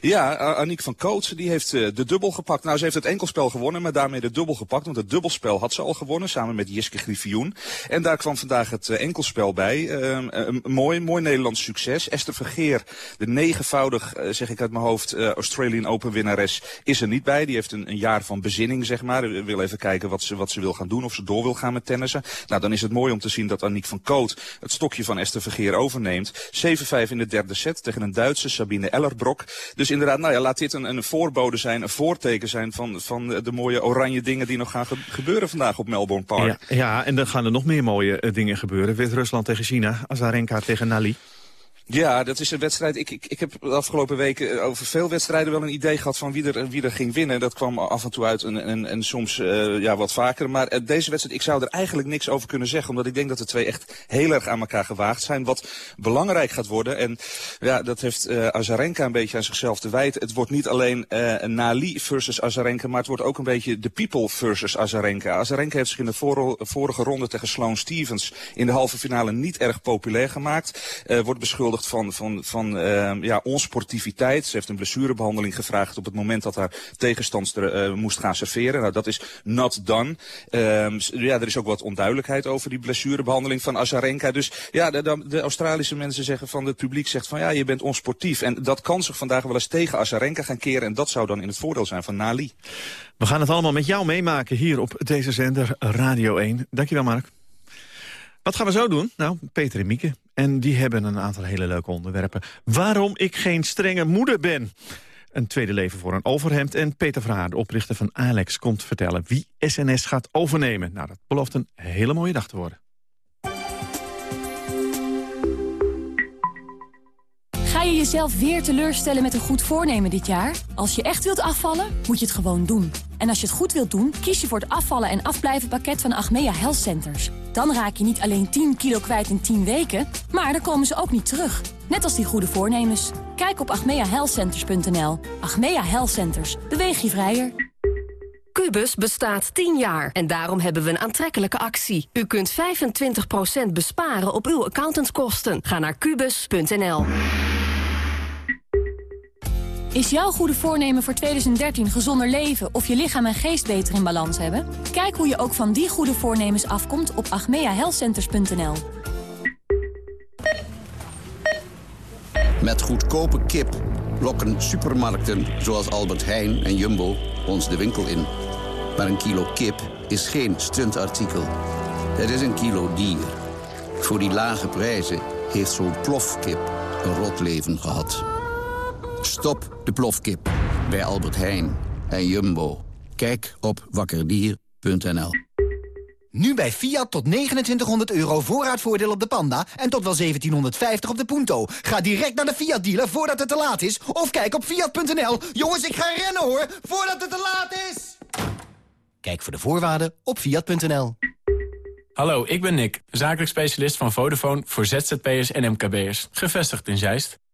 Ja, Aniek van Kootsen die heeft uh, de dubbel gepakt. Nou, ze heeft het enkelspel gewonnen, maar daarmee de dubbel gepakt. Want het dubbelspel had ze al gewonnen, samen met Jiske Griffioen. En daar kwam vandaag het uh, enkelspel bij. Een mooi, mooi Nederlands succes. Esther Vergeer, de negenvoudig, zeg ik uit mijn hoofd, Australian Open winnares, is er niet bij. Die heeft een, een jaar van bezinning, zeg maar. Wil even kijken wat ze, wat ze wil gaan doen, of ze door wil gaan met tennissen. Nou, dan is het mooi om te zien dat Aniek van Koot het stokje van Esther Vergeer overneemt. 7-5 in de derde set tegen een Duitse, Sabine Ellerbrok. Dus inderdaad, nou ja, laat dit een, een voorbode zijn, een voorteken zijn van, van de mooie oranje dingen die nog gaan ge gebeuren vandaag op Melbourne Park. Ja, ja, en dan gaan er nog meer mooie uh, dingen gebeuren. Wit-Rusland tegen China, Azarenka tegen Nali. Ja, dat is een wedstrijd. Ik, ik, ik heb de afgelopen weken over veel wedstrijden wel een idee gehad van wie er, wie er ging winnen. Dat kwam af en toe uit en, en, en soms uh, ja, wat vaker. Maar uh, deze wedstrijd, ik zou er eigenlijk niks over kunnen zeggen. Omdat ik denk dat de twee echt heel erg aan elkaar gewaagd zijn. Wat belangrijk gaat worden. En ja, dat heeft uh, Azarenka een beetje aan zichzelf te wijten. Het wordt niet alleen Nali versus Azarenka. Maar het wordt ook een beetje de people versus Azarenka. Azarenka heeft zich in de vor vorige ronde tegen Sloane Stevens in de halve finale niet erg populair gemaakt. wordt beschuldigd van, van, van uh, ja, onsportiviteit. Ze heeft een blessurebehandeling gevraagd op het moment dat haar tegenstandster uh, moest gaan serveren. Nou, dat is not done. Uh, ja, er is ook wat onduidelijkheid over die blessurebehandeling van Azarenka. Dus ja, de, de, Australische mensen zeggen van het publiek zegt van ja, je bent onsportief. En dat kan zich vandaag wel eens tegen Azarenka gaan keren. En dat zou dan in het voordeel zijn van Nali. We gaan het allemaal met jou meemaken hier op deze zender Radio 1. Dankjewel Mark. Wat gaan we zo doen? Nou, Peter en Mieke. En die hebben een aantal hele leuke onderwerpen. Waarom ik geen strenge moeder ben. Een tweede leven voor een overhemd. En Peter Verhaar, de oprichter van Alex, komt vertellen wie SNS gaat overnemen. Nou, dat belooft een hele mooie dag te worden. Je jezelf weer teleurstellen met een goed voornemen dit jaar? Als je echt wilt afvallen, moet je het gewoon doen. En als je het goed wilt doen, kies je voor het afvallen en afblijven pakket van Achmea Health Centers. Dan raak je niet alleen 10 kilo kwijt in 10 weken, maar dan komen ze ook niet terug. Net als die goede voornemens. Kijk op achmeahealthcenters.nl. Achmea Health Centers. Beweeg je vrijer. Cubus bestaat 10 jaar en daarom hebben we een aantrekkelijke actie. U kunt 25% besparen op uw accountantskosten. Ga naar kubus.nl. Is jouw goede voornemen voor 2013 gezonder leven of je lichaam en geest beter in balans hebben? Kijk hoe je ook van die goede voornemens afkomt op agmeahealthcenters.nl. Met goedkope kip lokken supermarkten zoals Albert Heijn en Jumbo ons de winkel in. Maar een kilo kip is geen stuntartikel. Het is een kilo dier. Voor die lage prijzen heeft zo'n plofkip een rot leven gehad. Stop de plofkip bij Albert Heijn en Jumbo. Kijk op wakkerdier.nl. Nu bij Fiat tot 2900 euro voorraadvoordeel op de Panda en tot wel 1750 op de Punto. Ga direct naar de Fiat dealer voordat het te laat is of kijk op fiat.nl. Jongens, ik ga rennen hoor, voordat het te laat is. Kijk voor de voorwaarden op fiat.nl. Hallo, ik ben Nick, zakelijk specialist van Vodafone voor ZZP'ers en MKB'ers. Gevestigd in Zeist.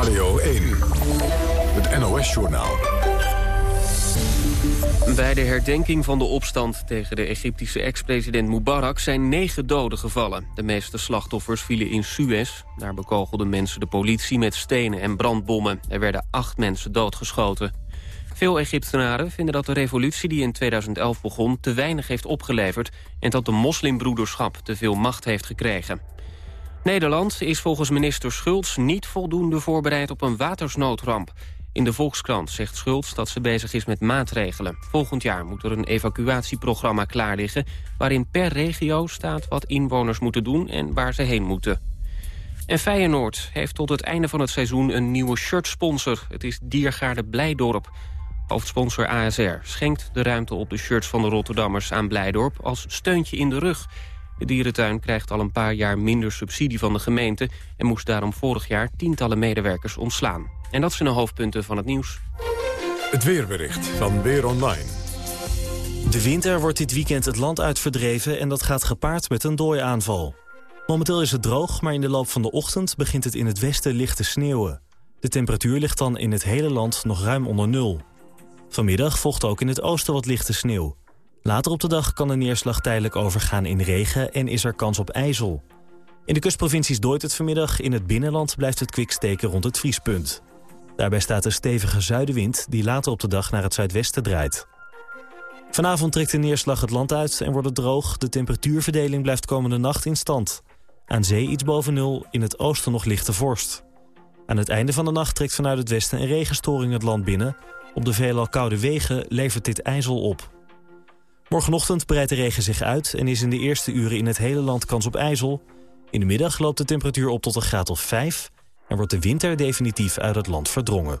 Radio 1, het NOS-journaal. Bij de herdenking van de opstand tegen de Egyptische ex-president Mubarak zijn negen doden gevallen. De meeste slachtoffers vielen in Suez. Daar bekogelden mensen de politie met stenen en brandbommen. Er werden acht mensen doodgeschoten. Veel Egyptenaren vinden dat de revolutie die in 2011 begon... te weinig heeft opgeleverd en dat de moslimbroederschap te veel macht heeft gekregen. Nederland is volgens minister Schultz niet voldoende voorbereid op een watersnoodramp. In de Volkskrant zegt Schultz dat ze bezig is met maatregelen. Volgend jaar moet er een evacuatieprogramma klaar liggen... waarin per regio staat wat inwoners moeten doen en waar ze heen moeten. En Feyenoord heeft tot het einde van het seizoen een nieuwe shirtsponsor. Het is Diergaarde Blijdorp. Hoofdsponsor ASR schenkt de ruimte op de shirts van de Rotterdammers aan Blijdorp... als steuntje in de rug... De dierentuin krijgt al een paar jaar minder subsidie van de gemeente... en moest daarom vorig jaar tientallen medewerkers ontslaan. En dat zijn de hoofdpunten van het nieuws. Het weerbericht van Weer Online. De winter wordt dit weekend het land uitverdreven en dat gaat gepaard met een dooiaanval. Momenteel is het droog, maar in de loop van de ochtend begint het in het westen licht te sneeuwen. De temperatuur ligt dan in het hele land nog ruim onder nul. Vanmiddag volgt ook in het oosten wat lichte sneeuw. Later op de dag kan de neerslag tijdelijk overgaan in regen en is er kans op ijzel. In de kustprovincies dooit het vanmiddag, in het binnenland blijft het kwik steken rond het vriespunt. Daarbij staat een stevige zuidenwind die later op de dag naar het zuidwesten draait. Vanavond trekt de neerslag het land uit en wordt het droog. De temperatuurverdeling blijft komende nacht in stand. Aan zee iets boven nul, in het oosten nog lichte vorst. Aan het einde van de nacht trekt vanuit het westen een regenstoring het land binnen. Op de veelal koude wegen levert dit ijzel op. Morgenochtend breidt de regen zich uit en is in de eerste uren in het hele land kans op ijzel. In de middag loopt de temperatuur op tot een graad of 5 en wordt de winter definitief uit het land verdrongen.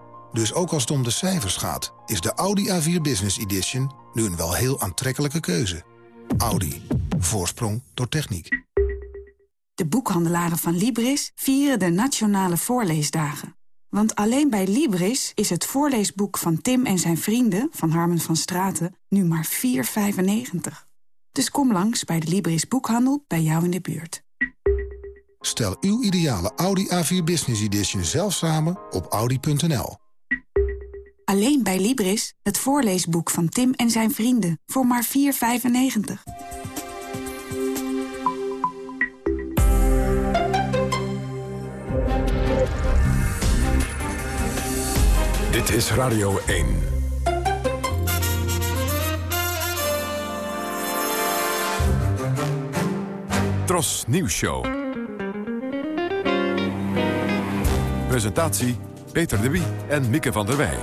Dus ook als het om de cijfers gaat, is de Audi A4 Business Edition nu een wel heel aantrekkelijke keuze. Audi. Voorsprong door techniek. De boekhandelaren van Libris vieren de Nationale Voorleesdagen. Want alleen bij Libris is het voorleesboek van Tim en zijn vrienden... van Harmen van Straten nu maar 4,95. Dus kom langs bij de Libris Boekhandel bij jou in de buurt. Stel uw ideale Audi A4 Business Edition zelf samen op audi.nl. Alleen bij Libris, het voorleesboek van Tim en zijn vrienden. Voor maar 4,95. Dit is Radio 1. Tros Nieuws Show. Presentatie Peter de Wie en Mieke van der Wij.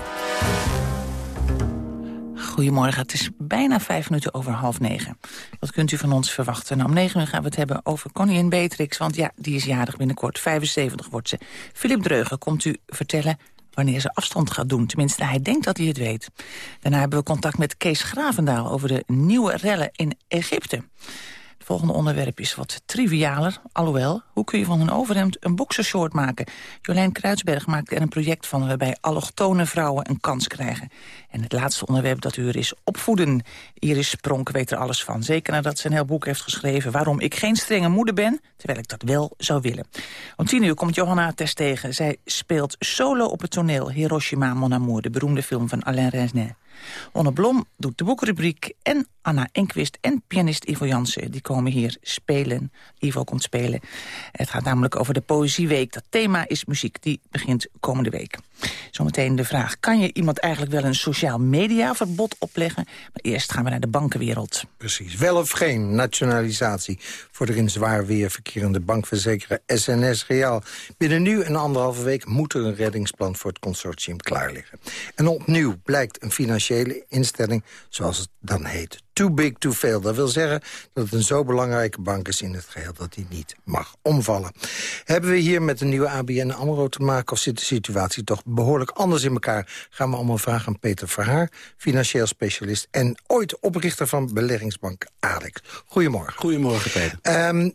Goedemorgen, het is bijna vijf minuten over half negen. Wat kunt u van ons verwachten? Om negen uur gaan we het hebben over koningin Beatrix... want ja, die is jarig binnenkort, 75 wordt ze. Philip Dreugen komt u vertellen wanneer ze afstand gaat doen. Tenminste, hij denkt dat hij het weet. Daarna hebben we contact met Kees Gravendaal... over de nieuwe rellen in Egypte volgende onderwerp is wat trivialer. Alhoewel, hoe kun je van een overhemd een boxershort maken? Jolijn Kruidsberg maakt er een project van... waarbij allochtone vrouwen een kans krijgen. En het laatste onderwerp dat uur is opvoeden. Iris Pronk weet er alles van. Zeker nadat ze een heel boek heeft geschreven... waarom ik geen strenge moeder ben, terwijl ik dat wel zou willen. Om tien uur komt Johanna Test tegen. Zij speelt solo op het toneel Hiroshima Mon Amour... de beroemde film van Alain Resnais. Onne Blom doet de boekrubriek en Anna Enquist en pianist Ivo Jansen. Die komen hier spelen. Ivo komt spelen. Het gaat namelijk over de Poëzieweek. Dat thema is muziek. Die begint komende week. Zometeen de vraag, kan je iemand eigenlijk wel een sociaal mediaverbod opleggen? Maar eerst gaan we naar de bankenwereld. Precies, wel of geen nationalisatie voor de in zwaar weer verkerende bankverzekeraar SNS Reaal. Binnen nu en anderhalve week moet er een reddingsplan voor het consortium klaar liggen. En opnieuw blijkt een financiële instelling, zoals het dan heet, too big to fail. Dat wil zeggen dat het een zo belangrijke bank is in het geheel... dat die niet mag omvallen. Hebben we hier met de nieuwe ABN AMRO te maken... of zit de situatie toch behoorlijk anders in elkaar? Gaan we allemaal vragen aan Peter Verhaar, financieel specialist... en ooit oprichter van beleggingsbank Alex. Goedemorgen. Goedemorgen, Peter. Um,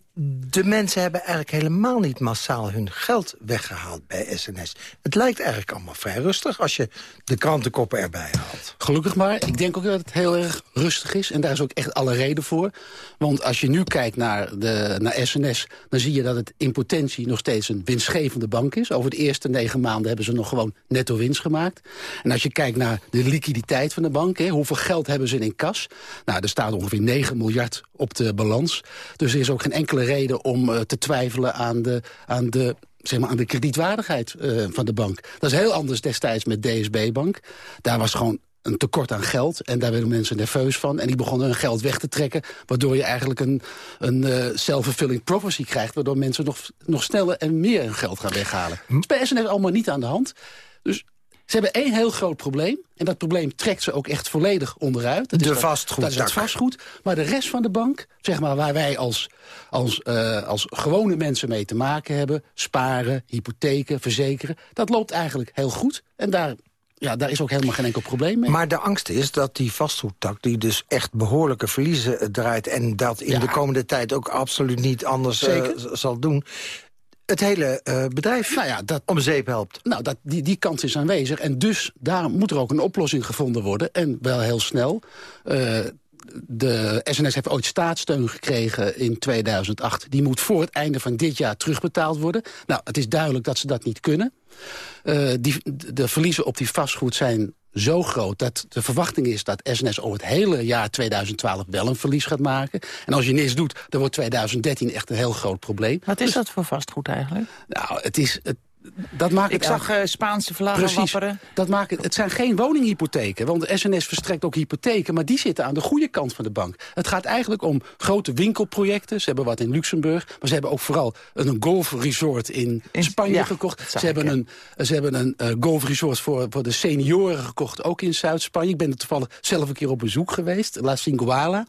de mensen hebben eigenlijk helemaal niet massaal hun geld weggehaald bij SNS. Het lijkt eigenlijk allemaal vrij rustig als je de krantenkoppen erbij haalt. Gelukkig maar. Ik denk ook dat het heel erg rustig is. En daar is ook echt alle reden voor. Want als je nu kijkt naar, de, naar SNS... dan zie je dat het in potentie nog steeds een winstgevende bank is. Over de eerste negen maanden hebben ze nog gewoon netto winst gemaakt. En als je kijkt naar de liquiditeit van de bank... Hè, hoeveel geld hebben ze in kas? Nou, er staat ongeveer 9 miljard op de balans. Dus er is ook geen enkele reden om uh, te twijfelen aan de... Aan de zeg maar, aan de kredietwaardigheid uh, van de bank. Dat is heel anders destijds met DSB-bank. Daar was gewoon een tekort aan geld. En daar werden mensen nerveus van. En die begonnen hun geld weg te trekken. Waardoor je eigenlijk een, een uh, self-fulfilling prophecy krijgt. Waardoor mensen nog, nog sneller en meer hun geld gaan weghalen. Hm. Is bij SNS allemaal niet aan de hand. Dus ze hebben één heel groot probleem. En dat probleem trekt ze ook echt volledig onderuit. Dat de is vastgoed. Dat is het vastgoed. Maar de rest van de bank, zeg maar, waar wij als, als, uh, als gewone mensen mee te maken hebben... sparen, hypotheken, verzekeren... dat loopt eigenlijk heel goed. En daar ja, daar is ook helemaal geen enkel probleem mee. Maar de angst is dat die vastgoedtak, die dus echt behoorlijke verliezen draait... en dat in ja. de komende tijd ook absoluut niet anders uh, zal doen het hele uh, bedrijf nou ja, dat, om zeep helpt. Nou, dat, die, die kans is aanwezig. En dus daar moet er ook een oplossing gevonden worden. En wel heel snel. Uh, de SNS heeft ooit staatssteun gekregen in 2008. Die moet voor het einde van dit jaar terugbetaald worden. Nou, het is duidelijk dat ze dat niet kunnen. Uh, die, de verliezen op die vastgoed zijn zo groot dat de verwachting is dat SNS over het hele jaar 2012 wel een verlies gaat maken. En als je niks doet, dan wordt 2013 echt een heel groot probleem. Wat is dus, dat voor vastgoed eigenlijk? Nou, het is... Het, dat maakt Ik zag uh, Spaanse vlaggen Precies, wapperen. Dat maakt het, het zijn geen woninghypotheken, want de SNS verstrekt ook hypotheken... maar die zitten aan de goede kant van de bank. Het gaat eigenlijk om grote winkelprojecten. Ze hebben wat in Luxemburg, maar ze hebben ook vooral een golfresort in, in Spanje ja, gekocht. Ze hebben, een, ze hebben een uh, golfresort voor, voor de senioren gekocht, ook in Zuid-Spanje. Ik ben er toevallig zelf een keer op bezoek geweest, La Singuala.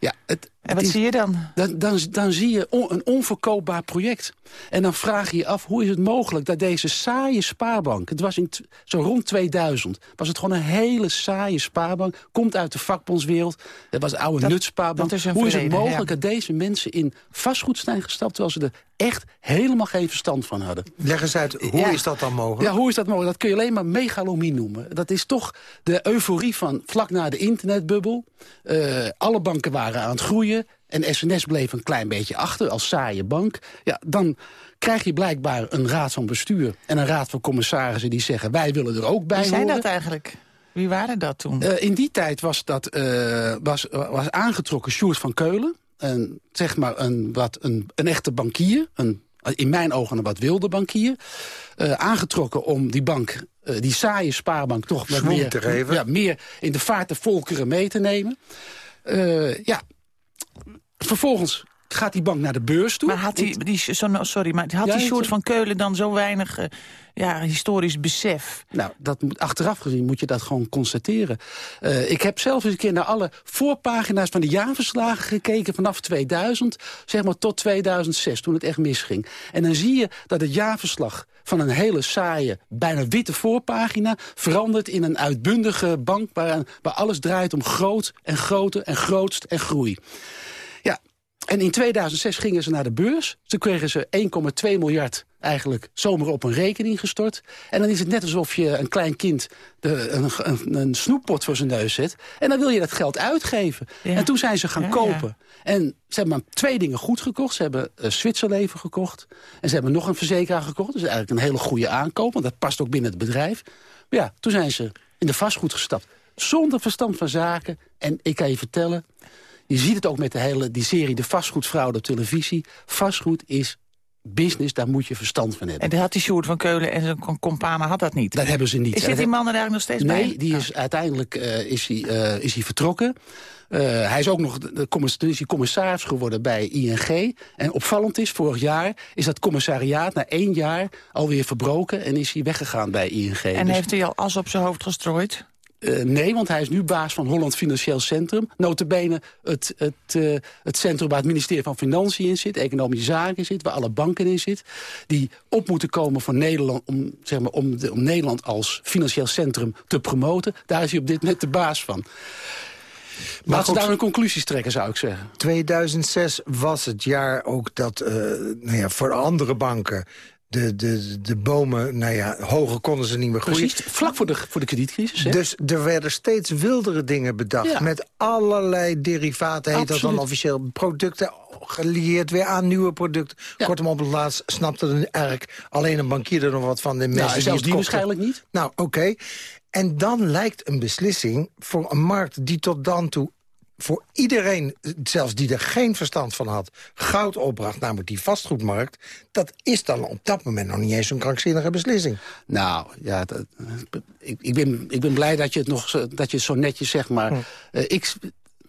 Ja, het, en wat is, zie je dan? Dan, dan, dan zie je on, een onverkoopbaar project. En dan vraag je je af, hoe is het mogelijk dat deze saaie spaarbank... het was in zo rond 2000, was het gewoon een hele saaie spaarbank... komt uit de vakbondswereld, dat was een oude dat, nutspaarbank. Dat is hoe is het mogelijk ja. dat deze mensen in vastgoed zijn gestapt... terwijl ze er echt helemaal geen verstand van hadden? Leg eens uit, hoe Ja. is dat dan mogelijk? Ja, hoe is dat mogelijk? Dat kun je alleen maar megalomie noemen. Dat is toch de euforie van vlak na de internetbubbel. Uh, alle banken waren aan het groeien. En SNS bleef een klein beetje achter als saaie bank. Ja, dan krijg je blijkbaar een raad van bestuur en een raad van commissarissen die zeggen... wij willen er ook bij Wie zijn horen. dat eigenlijk? Wie waren dat toen? Uh, in die tijd was, dat, uh, was, was aangetrokken Sjoerd van Keulen. Een, zeg maar een, wat, een, een echte bankier. Een, in mijn ogen een wat wilde bankier. Uh, aangetrokken om die bank, uh, die saaie spaarbank... toch wat meer, te geven. Ja, meer in de vaart de volkeren mee te nemen. Uh, ja, vervolgens gaat die bank naar de beurs toe. Maar had die, die, zo, sorry, maar had Ja, die het- van Keulen dan zo weinig eh, ja, historisch besef? Nou, dat moet, achteraf gezien moet je dat gewoon constateren. Eh, ik heb zelf eens een keer naar alle voorpagina's van de jaarverslagen gekeken... vanaf 2000, zeg maar tot 2006, toen het echt misging. En dan zie je dat het jaarverslag van een hele saaie, bijna witte voorpagina... verandert in een uitbundige bank waar, waar alles draait om groot en groter en grootst en groei. Ja, en in 2006 gingen ze naar de beurs. Toen kregen ze 1,2 miljard eigenlijk zomaar op een rekening gestort. En dan is het net alsof je een klein kind de, een, een, een snoeppot voor zijn neus zet. En dan wil je dat geld uitgeven. En toen zijn ze gaan Ja, kopen. En ze hebben maar twee dingen goed gekocht. Ze hebben uh, Zwitserleven gekocht. En ze hebben nog een verzekeraar gekocht. Dus eigenlijk een hele goede aankoop. Want dat past ook binnen het bedrijf. Maar ja, toen zijn ze in de vastgoed gestapt. Zonder verstand van zaken. En ik kan je vertellen... Je ziet het ook met de hele, die serie De Vastgoedfraude op televisie. Vastgoed is business, daar moet je verstand van hebben. En dat had die Sjoerd van Keulen en zijn companen had dat niet? Dat hebben ze niet. Is dit die man er eigenlijk nog steeds nee, bij? Nee, die is, uiteindelijk uh, is, hij, uh, is hij vertrokken. Uh, hij is ook nog de commissaris, is commissaris geworden bij ING. En opvallend is, vorig jaar is dat commissariaat na één jaar alweer verbroken... en is hij weggegaan bij ING. En dus... heeft hij al as op zijn hoofd gestrooid? Uh, nee, want hij is nu baas van Holland Financieel Centrum. Notabene het, het, uh, het centrum waar het ministerie van Financiën in zit... economische zaken in zit, waar alle banken in zitten... die op moeten komen voor Nederland, om, zeg maar, om, de, om Nederland als financieel centrum te promoten. Daar is hij op dit moment de baas van. Maar Laten we daar een conclusies trekken, zou ik zeggen. 2006 was het jaar ook dat uh, nou ja, voor andere banken de, de, de bomen, nou ja, hoger konden ze niet meer groeien. Precies, vlak voor de, voor de kredietcrisis. Hè? Dus er werden steeds wildere dingen bedacht. Ja. Met allerlei derivaten, heet Absoluut. dat dan officieel. Producten gelieerd weer aan nieuwe producten. Ja. Kortom, op het laatst snapte er eigenlijk alleen een bankier er nog wat van. De mensen nou, zelfs die, die waarschijnlijk niet. Nou, oké. Okay. En dan lijkt een beslissing voor een markt die tot dan toe voor iedereen, zelfs die er geen verstand van had... goud opbracht, namelijk die vastgoedmarkt... dat is dan op dat moment nog niet eens zo'n krankzinnige beslissing. Nou, ja, dat, ik, ik, ben, ik ben blij dat je het nog zo, dat je het zo netjes zegt... maar hm. uh, ik,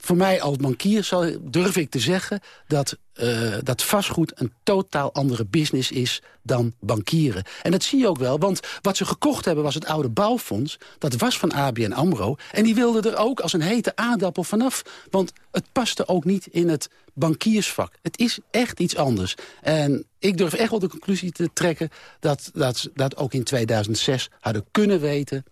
voor mij als bankier durf ik te zeggen... Dat, uh, dat vastgoed een totaal andere business is dan bankieren. En dat zie je ook wel, want wat ze gekocht hebben... was het oude bouwfonds, dat was van ABN AMRO... en die wilden er ook als een hete aardappel vanaf. Want het paste ook niet in het bankiersvak. Het is echt iets anders. En ik durf echt wel de conclusie te trekken... dat, dat, dat ook in 2006 hadden kunnen weten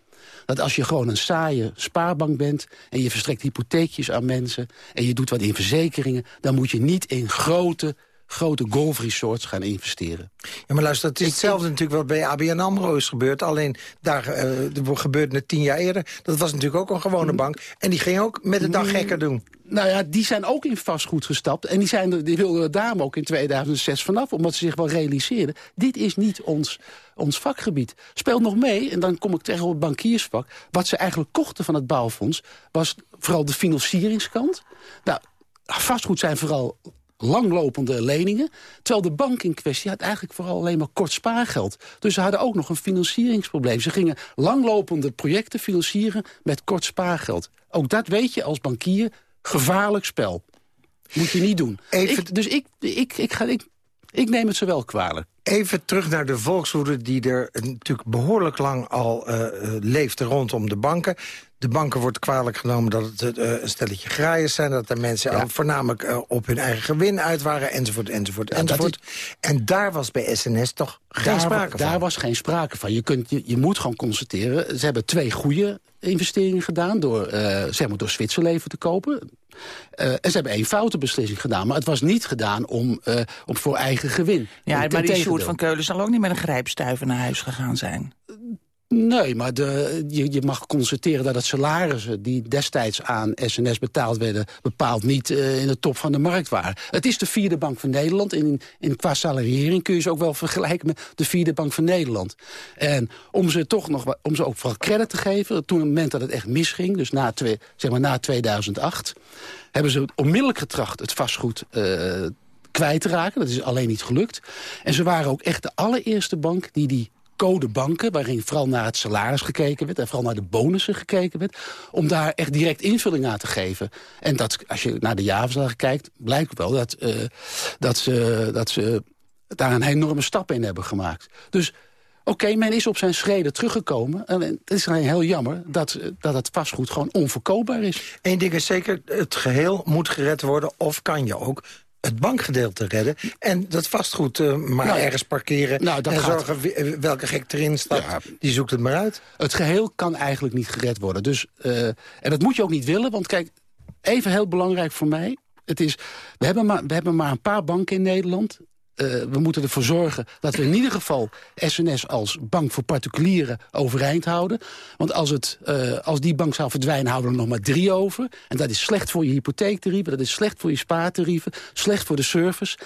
dat als je gewoon een saaie spaarbank bent... en je verstrekt hypotheekjes aan mensen... en je doet wat in verzekeringen... dan moet je niet in grote grote golfresorts gaan investeren. Ja, maar luister, het is hetzelfde natuurlijk wat bij ABN AMRO is gebeurd. Alleen daar uh, gebeurde het tien jaar eerder. Dat was natuurlijk ook een gewone bank. En die ging ook met de dag gekker doen. Nou ja, die zijn ook in vastgoed gestapt. En die, zijn, die wilden er daarom ook in 2006 vanaf. Omdat ze zich wel realiseerden. Dit is niet ons, ons vakgebied. Speelt nog mee, en dan kom ik tegen op het bankiersvak. Wat ze eigenlijk kochten van het bouwfonds... was vooral de financieringskant. Nou, vastgoed zijn vooral langlopende leningen. Terwijl de bank in kwestie had eigenlijk vooral alleen maar kort spaargeld. Dus ze hadden ook nog een financieringsprobleem. Ze gingen langlopende projecten financieren met kort spaargeld. Ook dat weet je als bankier, gevaarlijk spel. Moet je niet doen. Even... Ik, dus ik, ik, ik, ga, ik, ik neem het zowel kwalijk. Even terug naar de volkswoede die er natuurlijk behoorlijk lang al uh, leefde rondom de banken. De banken wordt kwalijk genomen dat het uh, een stelletje graaiers zijn... dat de mensen ja. voornamelijk uh, op hun eigen gewin uit waren, enzovoort, enzovoort, ja, enzovoort. Is... En daar was bij SNS toch geen daar, sprake van? Daar was geen sprake van. Je, kunt, je, je moet gewoon constateren, ze hebben twee goede investeringen gedaan... door, uh, zeg maar door Zwitserleven te kopen. Uh, en ze hebben één foute beslissing gedaan. Maar het was niet gedaan om, uh, om voor eigen gewin. Ja, maar die Sjoerd van Keulen zal ook niet met een grijpstuiver naar huis gegaan zijn. Nee, maar de, je, je mag constateren dat het salarissen die destijds aan SNS betaald werden... bepaald niet uh, in de top van de markt waren. Het is de vierde bank van Nederland. In, in, qua salariering kun je ze ook wel vergelijken met de vierde bank van Nederland. En om ze toch nog om ze ook vooral credit te geven... toen het moment dat het echt misging, dus na, twee, zeg maar na 2008... hebben ze onmiddellijk getracht het vastgoed... Uh, kwijt te raken. Dat is alleen niet gelukt. En ze waren ook echt de allereerste bank die die code banken... waarin vooral naar het salaris gekeken werd... en vooral naar de bonussen gekeken werd... om daar echt direct invulling aan te geven. En dat, als je naar de jaarverslagen kijkt, blijkt wel dat, uh, dat, ze, dat ze daar een enorme stap in hebben gemaakt. Dus Oké, men is op zijn schreden teruggekomen. En het is alleen heel jammer dat, dat het vastgoed gewoon onverkoopbaar is. Eén ding is zeker, het geheel moet gered worden... of kan je ook het bankgedeelte redden. En dat vastgoed uh, maar nou, ergens parkeren. Nou, en gaat... zorgen welke gek erin staat, die zoekt het maar uit. Het geheel kan eigenlijk niet gered worden. Dus, uh, en dat moet je ook niet willen, want kijk, even heel belangrijk voor mij... Het is, we, hebben maar, we hebben maar een paar banken in Nederland. Uh, we moeten ervoor zorgen dat we in ieder geval SNS als bank voor particulieren overeind houden. Want als, het, uh, als die bank zou verdwijnen, houden we er nog maar drie over. En dat is slecht voor je hypotheektarieven, dat is slecht voor je spaartarieven, slecht voor de service.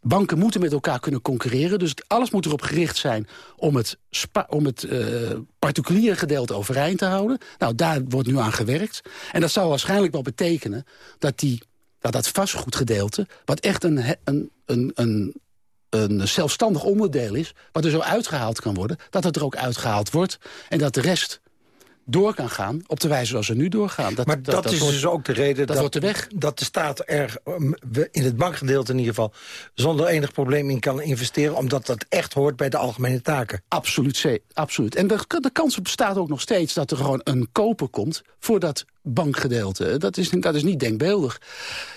Banken moeten met elkaar kunnen concurreren. Dus alles moet erop gericht zijn om het, om het uh, particuliere gedeelte overeind te houden. Nou, daar wordt nu aan gewerkt. En dat zou waarschijnlijk wel betekenen dat die dat dat vastgoedgedeelte... wat echt een, een, een, een, een zelfstandig onderdeel is... wat er zo uitgehaald kan worden, dat het er ook uitgehaald wordt... en dat de rest door kan gaan op de wijze zoals ze nu doorgaan. Dat, maar dat, is dus ook de reden dat, dat, de, weg. dat de staat er um, in het bankgedeelte in ieder geval... zonder enig probleem in kan investeren... omdat dat echt hoort bij de algemene taken. Absoluut, absoluut. En de, de kans bestaat ook nog steeds dat er gewoon een koper komt... voor dat bankgedeelte. Dat is, dat is niet denkbeeldig.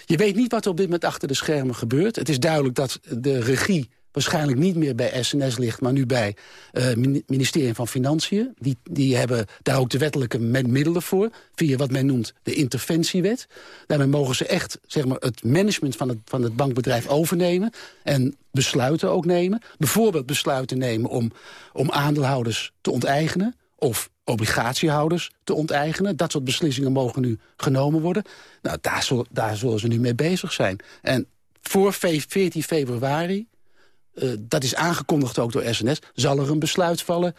Je weet niet wat er op dit moment achter de schermen gebeurt. Het is duidelijk dat de regie waarschijnlijk niet meer bij SNS ligt... maar nu bij het uh, ministerie van Financiën. Die, die hebben daar ook de wettelijke middelen voor... via wat men noemt de interventiewet. Daarmee mogen ze echt zeg maar, het management van het, van het bankbedrijf overnemen... en besluiten ook nemen. Bijvoorbeeld besluiten nemen om, om aandeelhouders te onteigenen... of obligatiehouders te onteigenen. Dat soort beslissingen mogen nu genomen worden. Nou, daar, zul, daar zullen ze nu mee bezig zijn. En voor 14 februari uh, dat is aangekondigd ook door SNS, zal er een besluit vallen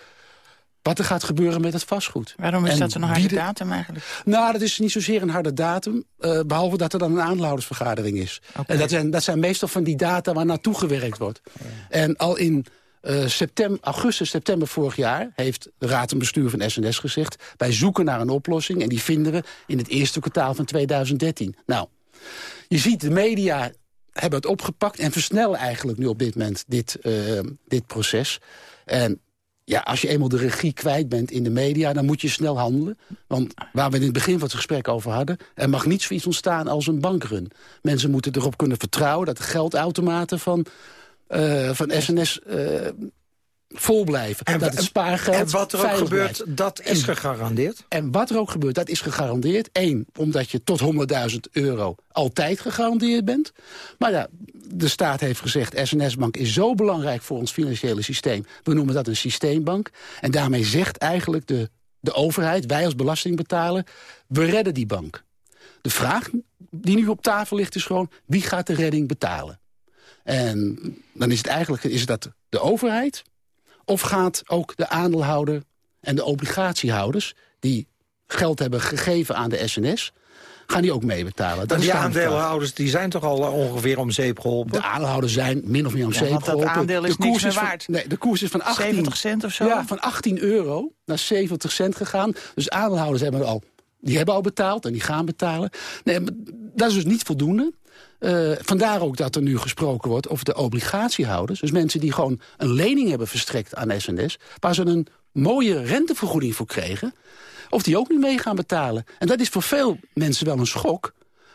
wat er gaat gebeuren met het vastgoed. Waarom is dat een harde datum eigenlijk? Nou, dat is niet zozeer een harde datum. Uh, behalve dat er dan een aandeelhoudersvergadering is. Okay. En dat zijn, dat zijn meestal van die data waar naartoe gewerkt wordt. Ja. En al in uh, september, augustus, september vorig jaar... heeft de Raad en Bestuur van SNS gezegd... wij zoeken naar een oplossing en die vinden we in het eerste kwartaal van 2013. Nou, je ziet de media hebben het opgepakt en versnellen eigenlijk nu op dit moment dit, uh, dit proces. En ja, als je eenmaal de regie kwijt bent in de media, dan moet je snel handelen. Want waar we in het begin van het gesprek over hadden... er mag niet zoiets ontstaan als een bankrun. Mensen moeten erop kunnen vertrouwen dat de geldautomaten van, uh, van SNS... Eh, vol blijven. En, dat het spaargeld En wat er ook gebeurt, dat is gegarandeerd? En wat er ook gebeurt, dat is gegarandeerd. Eén, omdat je tot 100.000 euro altijd gegarandeerd bent. Maar ja, de staat heeft gezegd... SNS-bank is zo belangrijk voor ons financiële systeem. We noemen dat een systeembank. En daarmee zegt eigenlijk de, de overheid, wij als belastingbetaler... we redden die bank. De vraag die nu op tafel ligt is gewoon... wie gaat de redding betalen? En dan is het eigenlijk is dat de overheid of gaat ook de aandeelhouder en de obligatiehouders... die geld hebben gegeven aan de SNS gaan die ook meebetalen. Dat die aandeelhouders die zijn toch al ongeveer om zeep geholpen? De aandeelhouders zijn min of meer om zeep geholpen. dat aandeel is de koers is van, waard. Nee, de koers is van 18, 70 cent of zo? Ja, van 18 euro naar 70 cent gegaan. Dus aandeelhouders hebben al, die hebben al betaald en die gaan betalen. Nee, dat is dus niet voldoende. Uh, vandaar ook dat er nu gesproken wordt over de obligatiehouders. Dus mensen die gewoon een lening hebben verstrekt aan SNS... waar ze een mooie rentevergoeding voor kregen... of die ook nu mee gaan betalen. En dat is voor veel mensen wel een schok...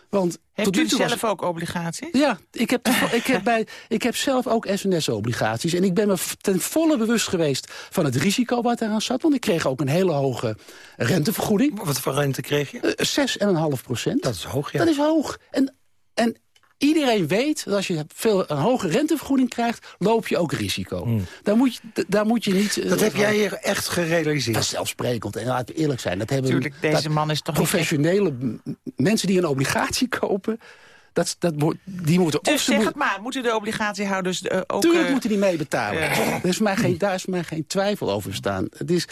Want Heeft u zelf ook obligaties? Ja, ik heb, ik, heb bij, ik heb zelf ook SNS-obligaties. En ik ben me ten volle bewust geweest van het risico wat eraan zat. Want ik kreeg ook een hele hoge rentevergoeding. Wat voor rente kreeg je? 6,5 procent. Dat is hoog, ja. Dat is hoog. En, en Iedereen weet dat als je veel, een hoge rentevergoeding krijgt, loop je ook risico. Hmm. Daar, moet je, daar moet je niet... Dat heb jij hier echt gerealiseerd? Dat is zelfsprekend. En laten we eerlijk zijn. Dat hebben Tuurlijk, deze man is toch Professionele mensen die een obligatie kopen... Dat, dat, die moeten dus zeg het maar, moeten de obligatiehouders uh, ook... Tuurlijk uh, moeten die meebetalen. Er is mij geen, daar is mij geen twijfel over staan. Het is...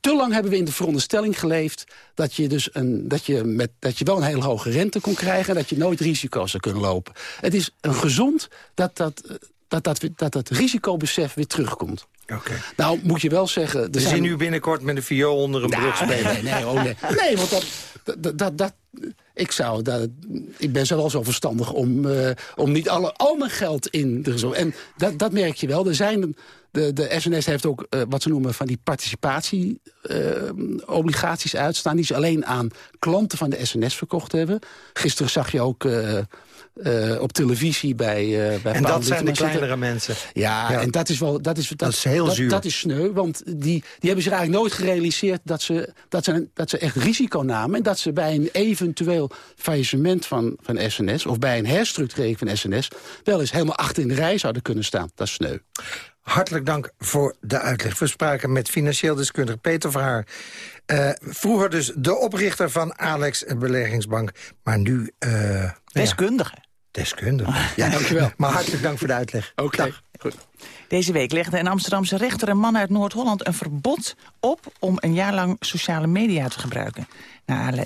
Te lang hebben we in de veronderstelling geleefd... dat je, dus een, dat je, met, dat je wel een hele hoge rente kon krijgen... en dat je nooit risico's zou kunnen lopen. Het is een gezond dat, dat, dat dat, dat, dat risicobesef weer terugkomt. Oké. Nou, moet je wel zeggen... Er We zijn... zien nu binnenkort met een viool onder een brug spelen. Nee, nee, oh, nee. nee want dat, dat, dat, dat, ik, zou, dat, ik ben zo wel zo verstandig om, eh, om niet alle, al mijn geld in te zo. En dat, dat merk je wel. Er zijn, de, de SNS heeft ook eh, wat ze noemen van die participatieobligaties uitstaan... die ze alleen aan klanten van de SNS verkocht hebben. Gisteren zag je ook... eh, eh, op televisie bij, eh bij En dat zijn de zitten. kleinere mensen. Ja, Ja. en dat is wel dat is dat, is heel dat, zuur. Dat is sneu, want die, die hebben zich eigenlijk nooit gerealiseerd dat ze, dat ze, dat ze echt risico namen en dat ze bij een eventueel faillissement van, van SNS of bij een herstructurering van SNS wel eens helemaal achter in de rij zouden kunnen staan. Dat is sneu. Hartelijk dank voor de uitleg. We spraken met financieel deskundige Peter Verhaar. Eh, vroeger dus de oprichter van Alex Beleggingsbank. Maar nu... eh, Deskundige. Deskundige. Ja, dankjewel. Maar hartelijk dank voor de uitleg. Oké, goed. Deze week legde een Amsterdamse rechter een man uit Noord-Holland een verbod op om een jaar lang sociale media te gebruiken.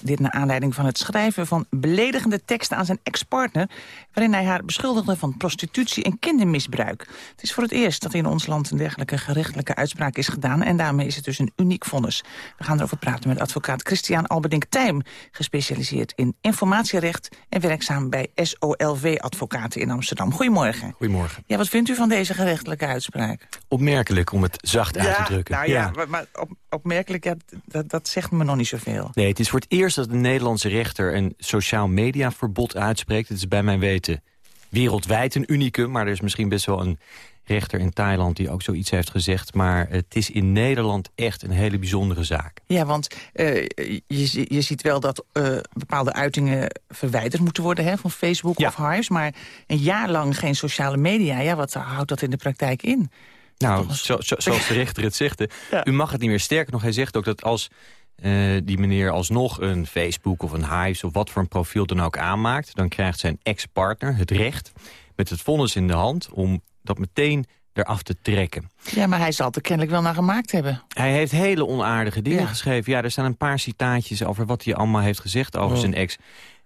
Dit naar aanleiding van het schrijven van beledigende teksten aan zijn ex-partner... waarin hij haar beschuldigde van prostitutie en kindermisbruik. Het is voor het eerst dat in ons land een dergelijke gerechtelijke uitspraak is gedaan... en daarmee is het dus een uniek vonnis. We gaan erover praten met advocaat Christian Alberdink-Tijm... gespecialiseerd in informatierecht en werkzaam bij SOLV-advocaten in Amsterdam. Goedemorgen. Goedemorgen. Ja, wat vindt u van deze gerechtelijke uitspraak? Opmerkelijk om het zacht uit te drukken. Nou ja, maar, maar op, opmerkelijk, ja, dat, dat zegt me nog niet zoveel. Nee, het is voor het eerst dat een Nederlandse rechter een sociaal mediaverbod uitspreekt. Het is bij mijn weten wereldwijd een unicum, maar er is misschien best wel een rechter in Thailand die ook zoiets heeft gezegd. Maar het is in Nederland echt een hele bijzondere zaak. Ja, want eh, je, je ziet wel dat eh, bepaalde uitingen verwijderd moeten worden hè, van Facebook of Hives. Maar een jaar lang geen sociale media, ja, wat houdt dat in de praktijk in? Nou, zo, zo- zoals de rechter het zegt, u mag het niet meer. Sterker nog, hij zegt ook dat als eh, die meneer alsnog een Facebook of een Hives... of wat voor een profiel dan ook aanmaakt... dan krijgt zijn ex-partner het recht met het vonnis in de hand... om dat meteen eraf te trekken. Ja, maar hij zal er kennelijk wel naar gemaakt hebben. Hij heeft hele onaardige dingen Ja. geschreven. Ja, er staan een paar citaatjes over wat hij allemaal heeft gezegd over Oh. zijn ex.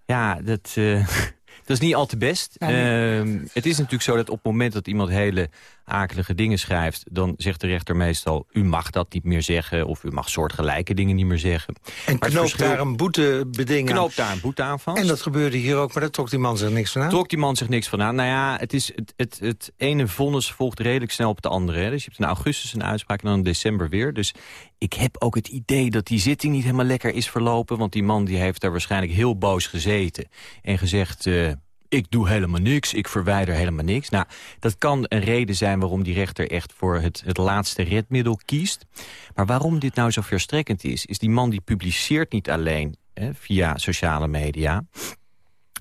Ja, dat, eh, dat is niet al te best. Nee. Ehm, het is natuurlijk zo dat op het moment dat iemand hele akelige dingen schrijft... dan zegt de rechter meestal, u mag dat niet meer zeggen... of u mag soortgelijke dingen niet meer zeggen. En Maar het knoop verschil- daar een boetebeding aan. Knoop daar een boete aan vast. En dat gebeurde hier ook, maar daar trok die man zich niks van aan. Trok die man zich niks van aan. Nou ja, het, is, het, het, het ene vonnis volgt redelijk snel op het andere. Hè. Dus je hebt in augustus een uitspraak en dan in december weer. Dus ik heb ook het idee dat die zitting niet helemaal lekker is verlopen. Want die man die heeft daar waarschijnlijk heel boos gezeten. En gezegd, eh, ik doe helemaal niks, ik verwijder helemaal niks. Nou, dat kan een reden zijn waarom die rechter echt voor het, het laatste redmiddel kiest. Maar waarom dit nou zo verstrekkend is, is die man die publiceert niet alleen hè, via sociale media...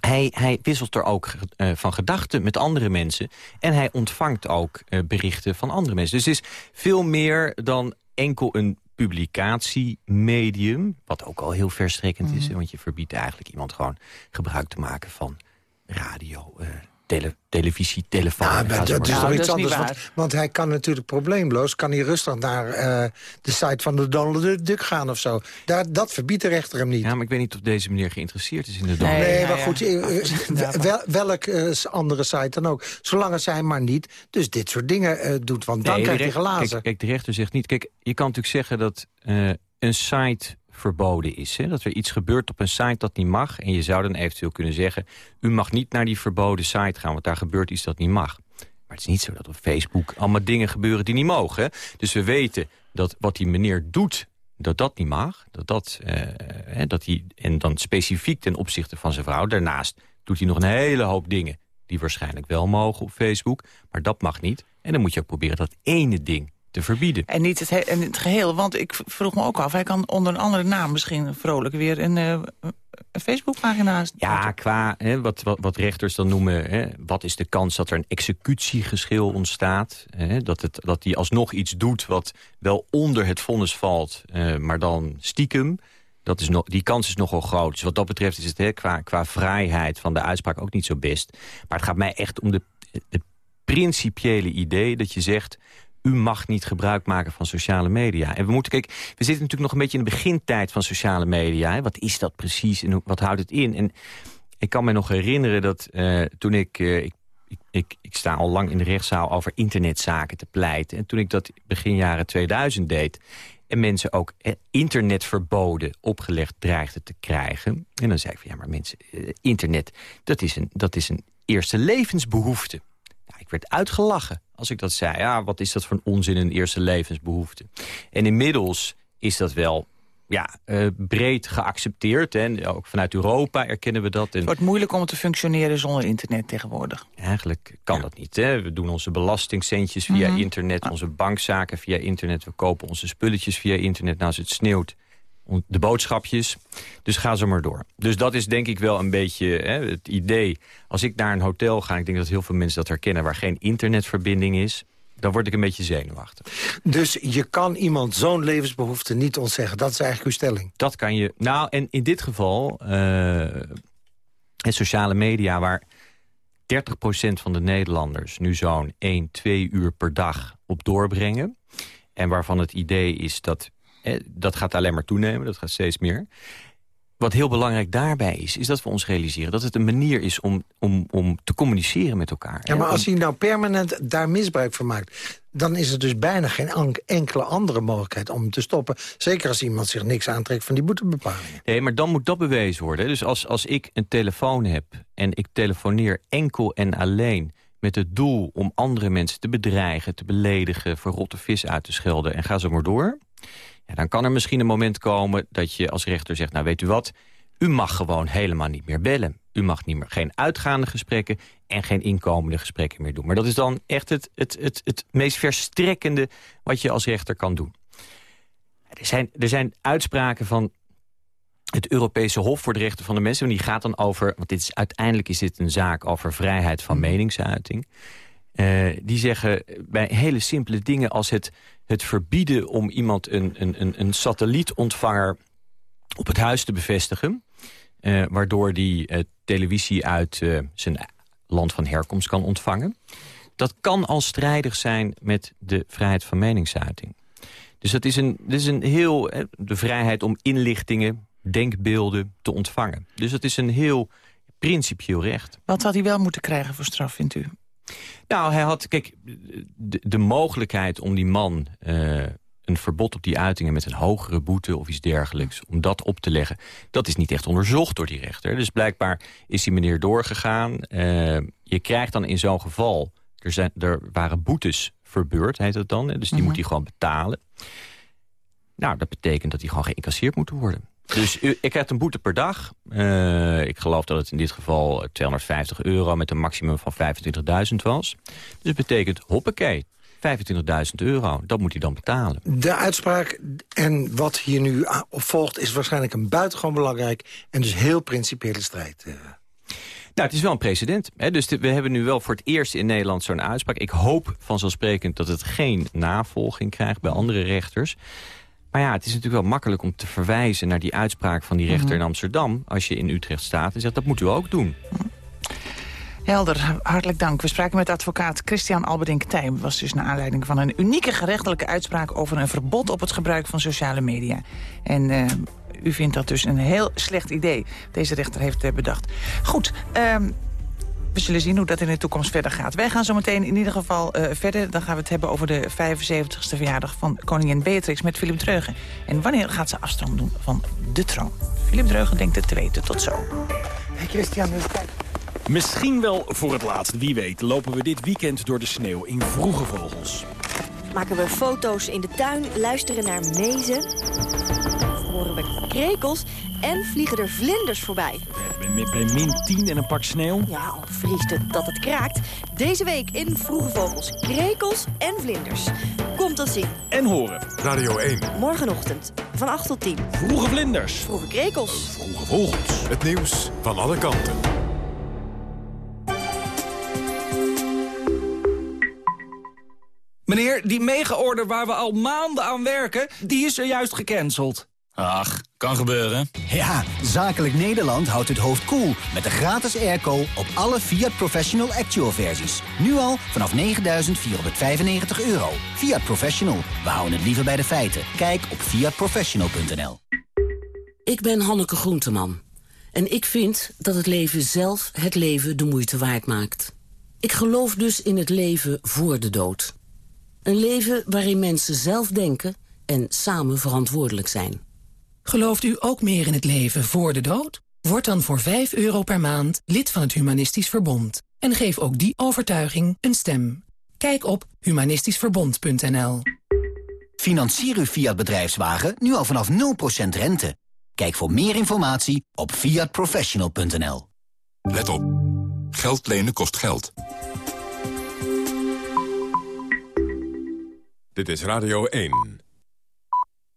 Hij, hij wisselt er ook eh, van gedachten met andere mensen. En hij ontvangt ook eh, berichten van andere mensen. Dus het is veel meer dan enkel een publicatiemedium. Wat ook al heel verstrekkend is. hè, Want je verbiedt eigenlijk iemand gewoon gebruik te maken van radio, eh, tele- televisie, telefoon. Ja, maar dat is toch iets anders. Want, want hij kan natuurlijk probleemloos... kan hij rustig naar eh, de site van de Donald Duck gaan of zo. Daar, dat verbiedt de rechter hem niet. Ja, maar ik weet niet of deze meneer geïnteresseerd is in de Nee, Donald Duck. maar goed, eh, eh, wel, welk andere site dan ook. Zolang het zij maar niet dus dit soort dingen eh, doet. Want dan Nee, krijg je glazen. Kijk, kijk, de rechter zegt niet... Kijk, je kan natuurlijk zeggen dat eh, een site verboden is. Hè? Dat er iets gebeurt op een site dat niet mag. En je zou dan eventueel kunnen zeggen... u mag niet naar die verboden site gaan, want daar gebeurt iets dat niet mag. Maar het is niet zo dat op Facebook allemaal dingen gebeuren die niet mogen. Hè? Dus we weten dat wat die meneer doet, dat dat niet mag. Dat dat, eh, dat hij, en dan specifiek ten opzichte van zijn vrouw. Daarnaast doet hij nog een hele hoop dingen die waarschijnlijk wel mogen op Facebook. Maar dat mag niet. En dan moet je ook proberen dat ene ding te verbieden. En niet het, he- en het geheel, want ik vroeg me ook af... hij kan onder een andere naam misschien vrolijk weer een, eh, een Facebookpagina... Ja, qua hè, wat, wat, wat rechters dan noemen... Hè, wat is de kans dat er een executiegeschil ontstaat? Hè, dat, het, dat hij alsnog iets doet wat wel onder het vonnis valt... eh, maar dan stiekem. Dat is nog, die kans is nogal groot. Dus wat dat betreft is het hè, qua, qua vrijheid van de uitspraak ook niet zo best. Maar het gaat mij echt om de, de principiële idee dat je zegt... u mag niet gebruik maken van sociale media. En we moeten, kijk, we zitten natuurlijk nog een beetje in de begintijd van sociale media. Hè. Wat is dat precies en wat houdt het in? En ik kan me nog herinneren dat eh, toen ik, eh, ik... ik, ik, sta al lang in de rechtszaal over internetzaken te pleiten. En toen ik dat begin jaren 2000 deed... en mensen ook eh, internetverboden opgelegd dreigden te krijgen... en dan zei ik van, ja, maar mensen, internet, dat is een, dat is een eerste levensbehoefte. Ik werd uitgelachen als ik dat zei. Ja, wat is dat voor een onzin, een eerste levensbehoefte? En inmiddels is dat wel ja, uh, breed geaccepteerd. En ook vanuit Europa erkennen we dat. En het wordt moeilijk om te functioneren zonder internet tegenwoordig. Eigenlijk kan dat niet. Hè? We doen onze belastingcentjes via Mhm. internet, onze bankzaken via internet. We kopen onze spulletjes via internet. Nou, als het sneeuwt, de boodschapjes. Dus ga zo maar door. Dus dat is denk ik wel een beetje hè, het idee. Als ik naar een hotel ga, ik denk dat heel veel mensen dat herkennen... waar geen internetverbinding is, dan word ik een beetje zenuwachtig. Dus je kan iemand zo'n levensbehoefte niet ontzeggen. Dat is eigenlijk uw stelling. Dat kan je... Nou, en in dit geval... eh en sociale media waar 30% van de Nederlanders... nu zo'n 1, 2 uur per dag op doorbrengen. En waarvan het idee is dat... Eh, dat gaat alleen maar toenemen, dat gaat steeds meer. Wat heel belangrijk daarbij is, is dat we ons realiseren... dat het een manier is om, om, om te communiceren met elkaar. Ja, maar als hij nou permanent daar misbruik van maakt... dan is er dus bijna geen enkele andere mogelijkheid om te stoppen. Zeker als iemand zich niks aantrekt van die boetebepalingen. Nee, maar dan moet dat bewezen worden. Dus als, als ik een telefoon heb en ik telefoneer enkel en alleen... met het doel om andere mensen te bedreigen, te beledigen... voor rotte vis uit te schelden en ga zo maar door... Dan kan er misschien een moment komen dat je als rechter zegt... nou, weet u wat, u mag gewoon helemaal niet meer bellen. U mag niet meer, geen uitgaande gesprekken en geen inkomende gesprekken meer doen. Maar dat is dan echt het, het, het, het meest verstrekkende wat je als rechter kan doen. Er zijn, er zijn uitspraken van het Europese Hof voor de Rechten van de Mensen. En die gaat dan over, want dit is, uiteindelijk is dit een zaak over vrijheid van meningsuiting. Eh, die zeggen bij hele simpele dingen als het, het verbieden om iemand een, een, een, satellietontvanger op het huis te bevestigen. eh, waardoor die eh, televisie uit zijn land van herkomst kan ontvangen. Dat kan al strijdig zijn met de vrijheid van meningsuiting. Dus dat is een, dat is een heel... de vrijheid om inlichtingen, denkbeelden te ontvangen. Dus dat is een heel principieel recht. Wat had hij wel moeten krijgen voor straf, vindt u? Nou, hij had, kijk, de, de mogelijkheid om die man eh, een verbod op die uitingen met een hogere boete of iets dergelijks, om dat op te leggen, dat is niet echt onderzocht door die rechter. Dus blijkbaar is die meneer doorgegaan. Eh, je krijgt dan in zo'n geval, er, zijn, er waren boetes verbeurd, heet het dan, dus die Mhm. moet hij gewoon betalen. Nou, dat betekent dat die gewoon geïncasseerd moeten worden. Dus u, ik krijg een boete per dag. Eh, ik geloof dat het in dit geval 250 euro met een maximum van 25.000 was. Dus dat betekent, hoppakee, 25.000 euro. Dat moet hij dan betalen. De uitspraak en wat hier nu a- op volgt... is waarschijnlijk een buitengewoon belangrijk... en dus heel principiële strijd. eh. Nou, het is wel een precedent. Hè? Dus we hebben nu wel voor het eerst in Nederland zo'n uitspraak. Ik hoop vanzelfsprekend dat het geen navolging krijgt bij andere rechters. Maar ja, het is natuurlijk wel makkelijk om te verwijzen naar die uitspraak van die rechter Mhm. in Amsterdam... als je in Utrecht staat en zegt, dat moet u ook doen. Helder, hartelijk dank. We spraken met advocaat Christian Alberdink Tijm. was dus naar aanleiding van een unieke gerechtelijke uitspraak... over een verbod op het gebruik van sociale media. En eh, u vindt dat dus een heel slecht idee. Deze rechter heeft het bedacht. Goed, ehm, we zullen zien hoe dat in de toekomst verder gaat. Wij gaan zo meteen in ieder geval eh, verder. Dan gaan we het hebben over de 75ste verjaardag van koningin Beatrix met Philip Dreugen. En wanneer gaat ze afstand doen van de troon? Philip Dreugen denkt het te weten. Tot zo. Hey Christian, eens kijken. Misschien wel voor het laatst, wie weet, lopen we dit weekend door de sneeuw in vroege vogels. Maken we foto's in de tuin, luisteren naar mezen, horen we krekels en vliegen er vlinders voorbij. Bij, bij min 10 en een pak sneeuw. Ja, al vriest het dat het kraakt. Deze week in Vroege Vogels, krekels en vlinders. Komt dat zien. En horen. Radio 1. Morgenochtend van 8 tot 10. Vroege vlinders. Vroege krekels. Vroege vogels. Het nieuws van alle kanten. Meneer, die mega-order waar we al maanden aan werken, die is er juist gecanceld. Ach, kan gebeuren. Ja, Zakelijk Nederland houdt het hoofd koel cool met de gratis airco op alle Fiat Professional Actual versies. Nu al vanaf 9.495 euro. Fiat Professional, we houden het liever bij de feiten. Kijk op fiatprofessional.nl Ik ben Hanneke Groenteman. En ik vind dat het leven zelf het leven de moeite waard maakt. Ik geloof dus in het leven voor de dood. Een leven waarin mensen zelf denken en samen verantwoordelijk zijn. Gelooft u ook meer in het leven voor de dood? Word dan voor 5 euro per maand lid van het Humanistisch Verbond. En geef ook die overtuiging een stem. Kijk op humanistischverbond.nl Financier uw Fiat bedrijfswagen nu al vanaf 0% rente. Kijk voor meer informatie op fiatprofessional.nl. Let op. Geld lenen kost geld. Dit is Radio 1.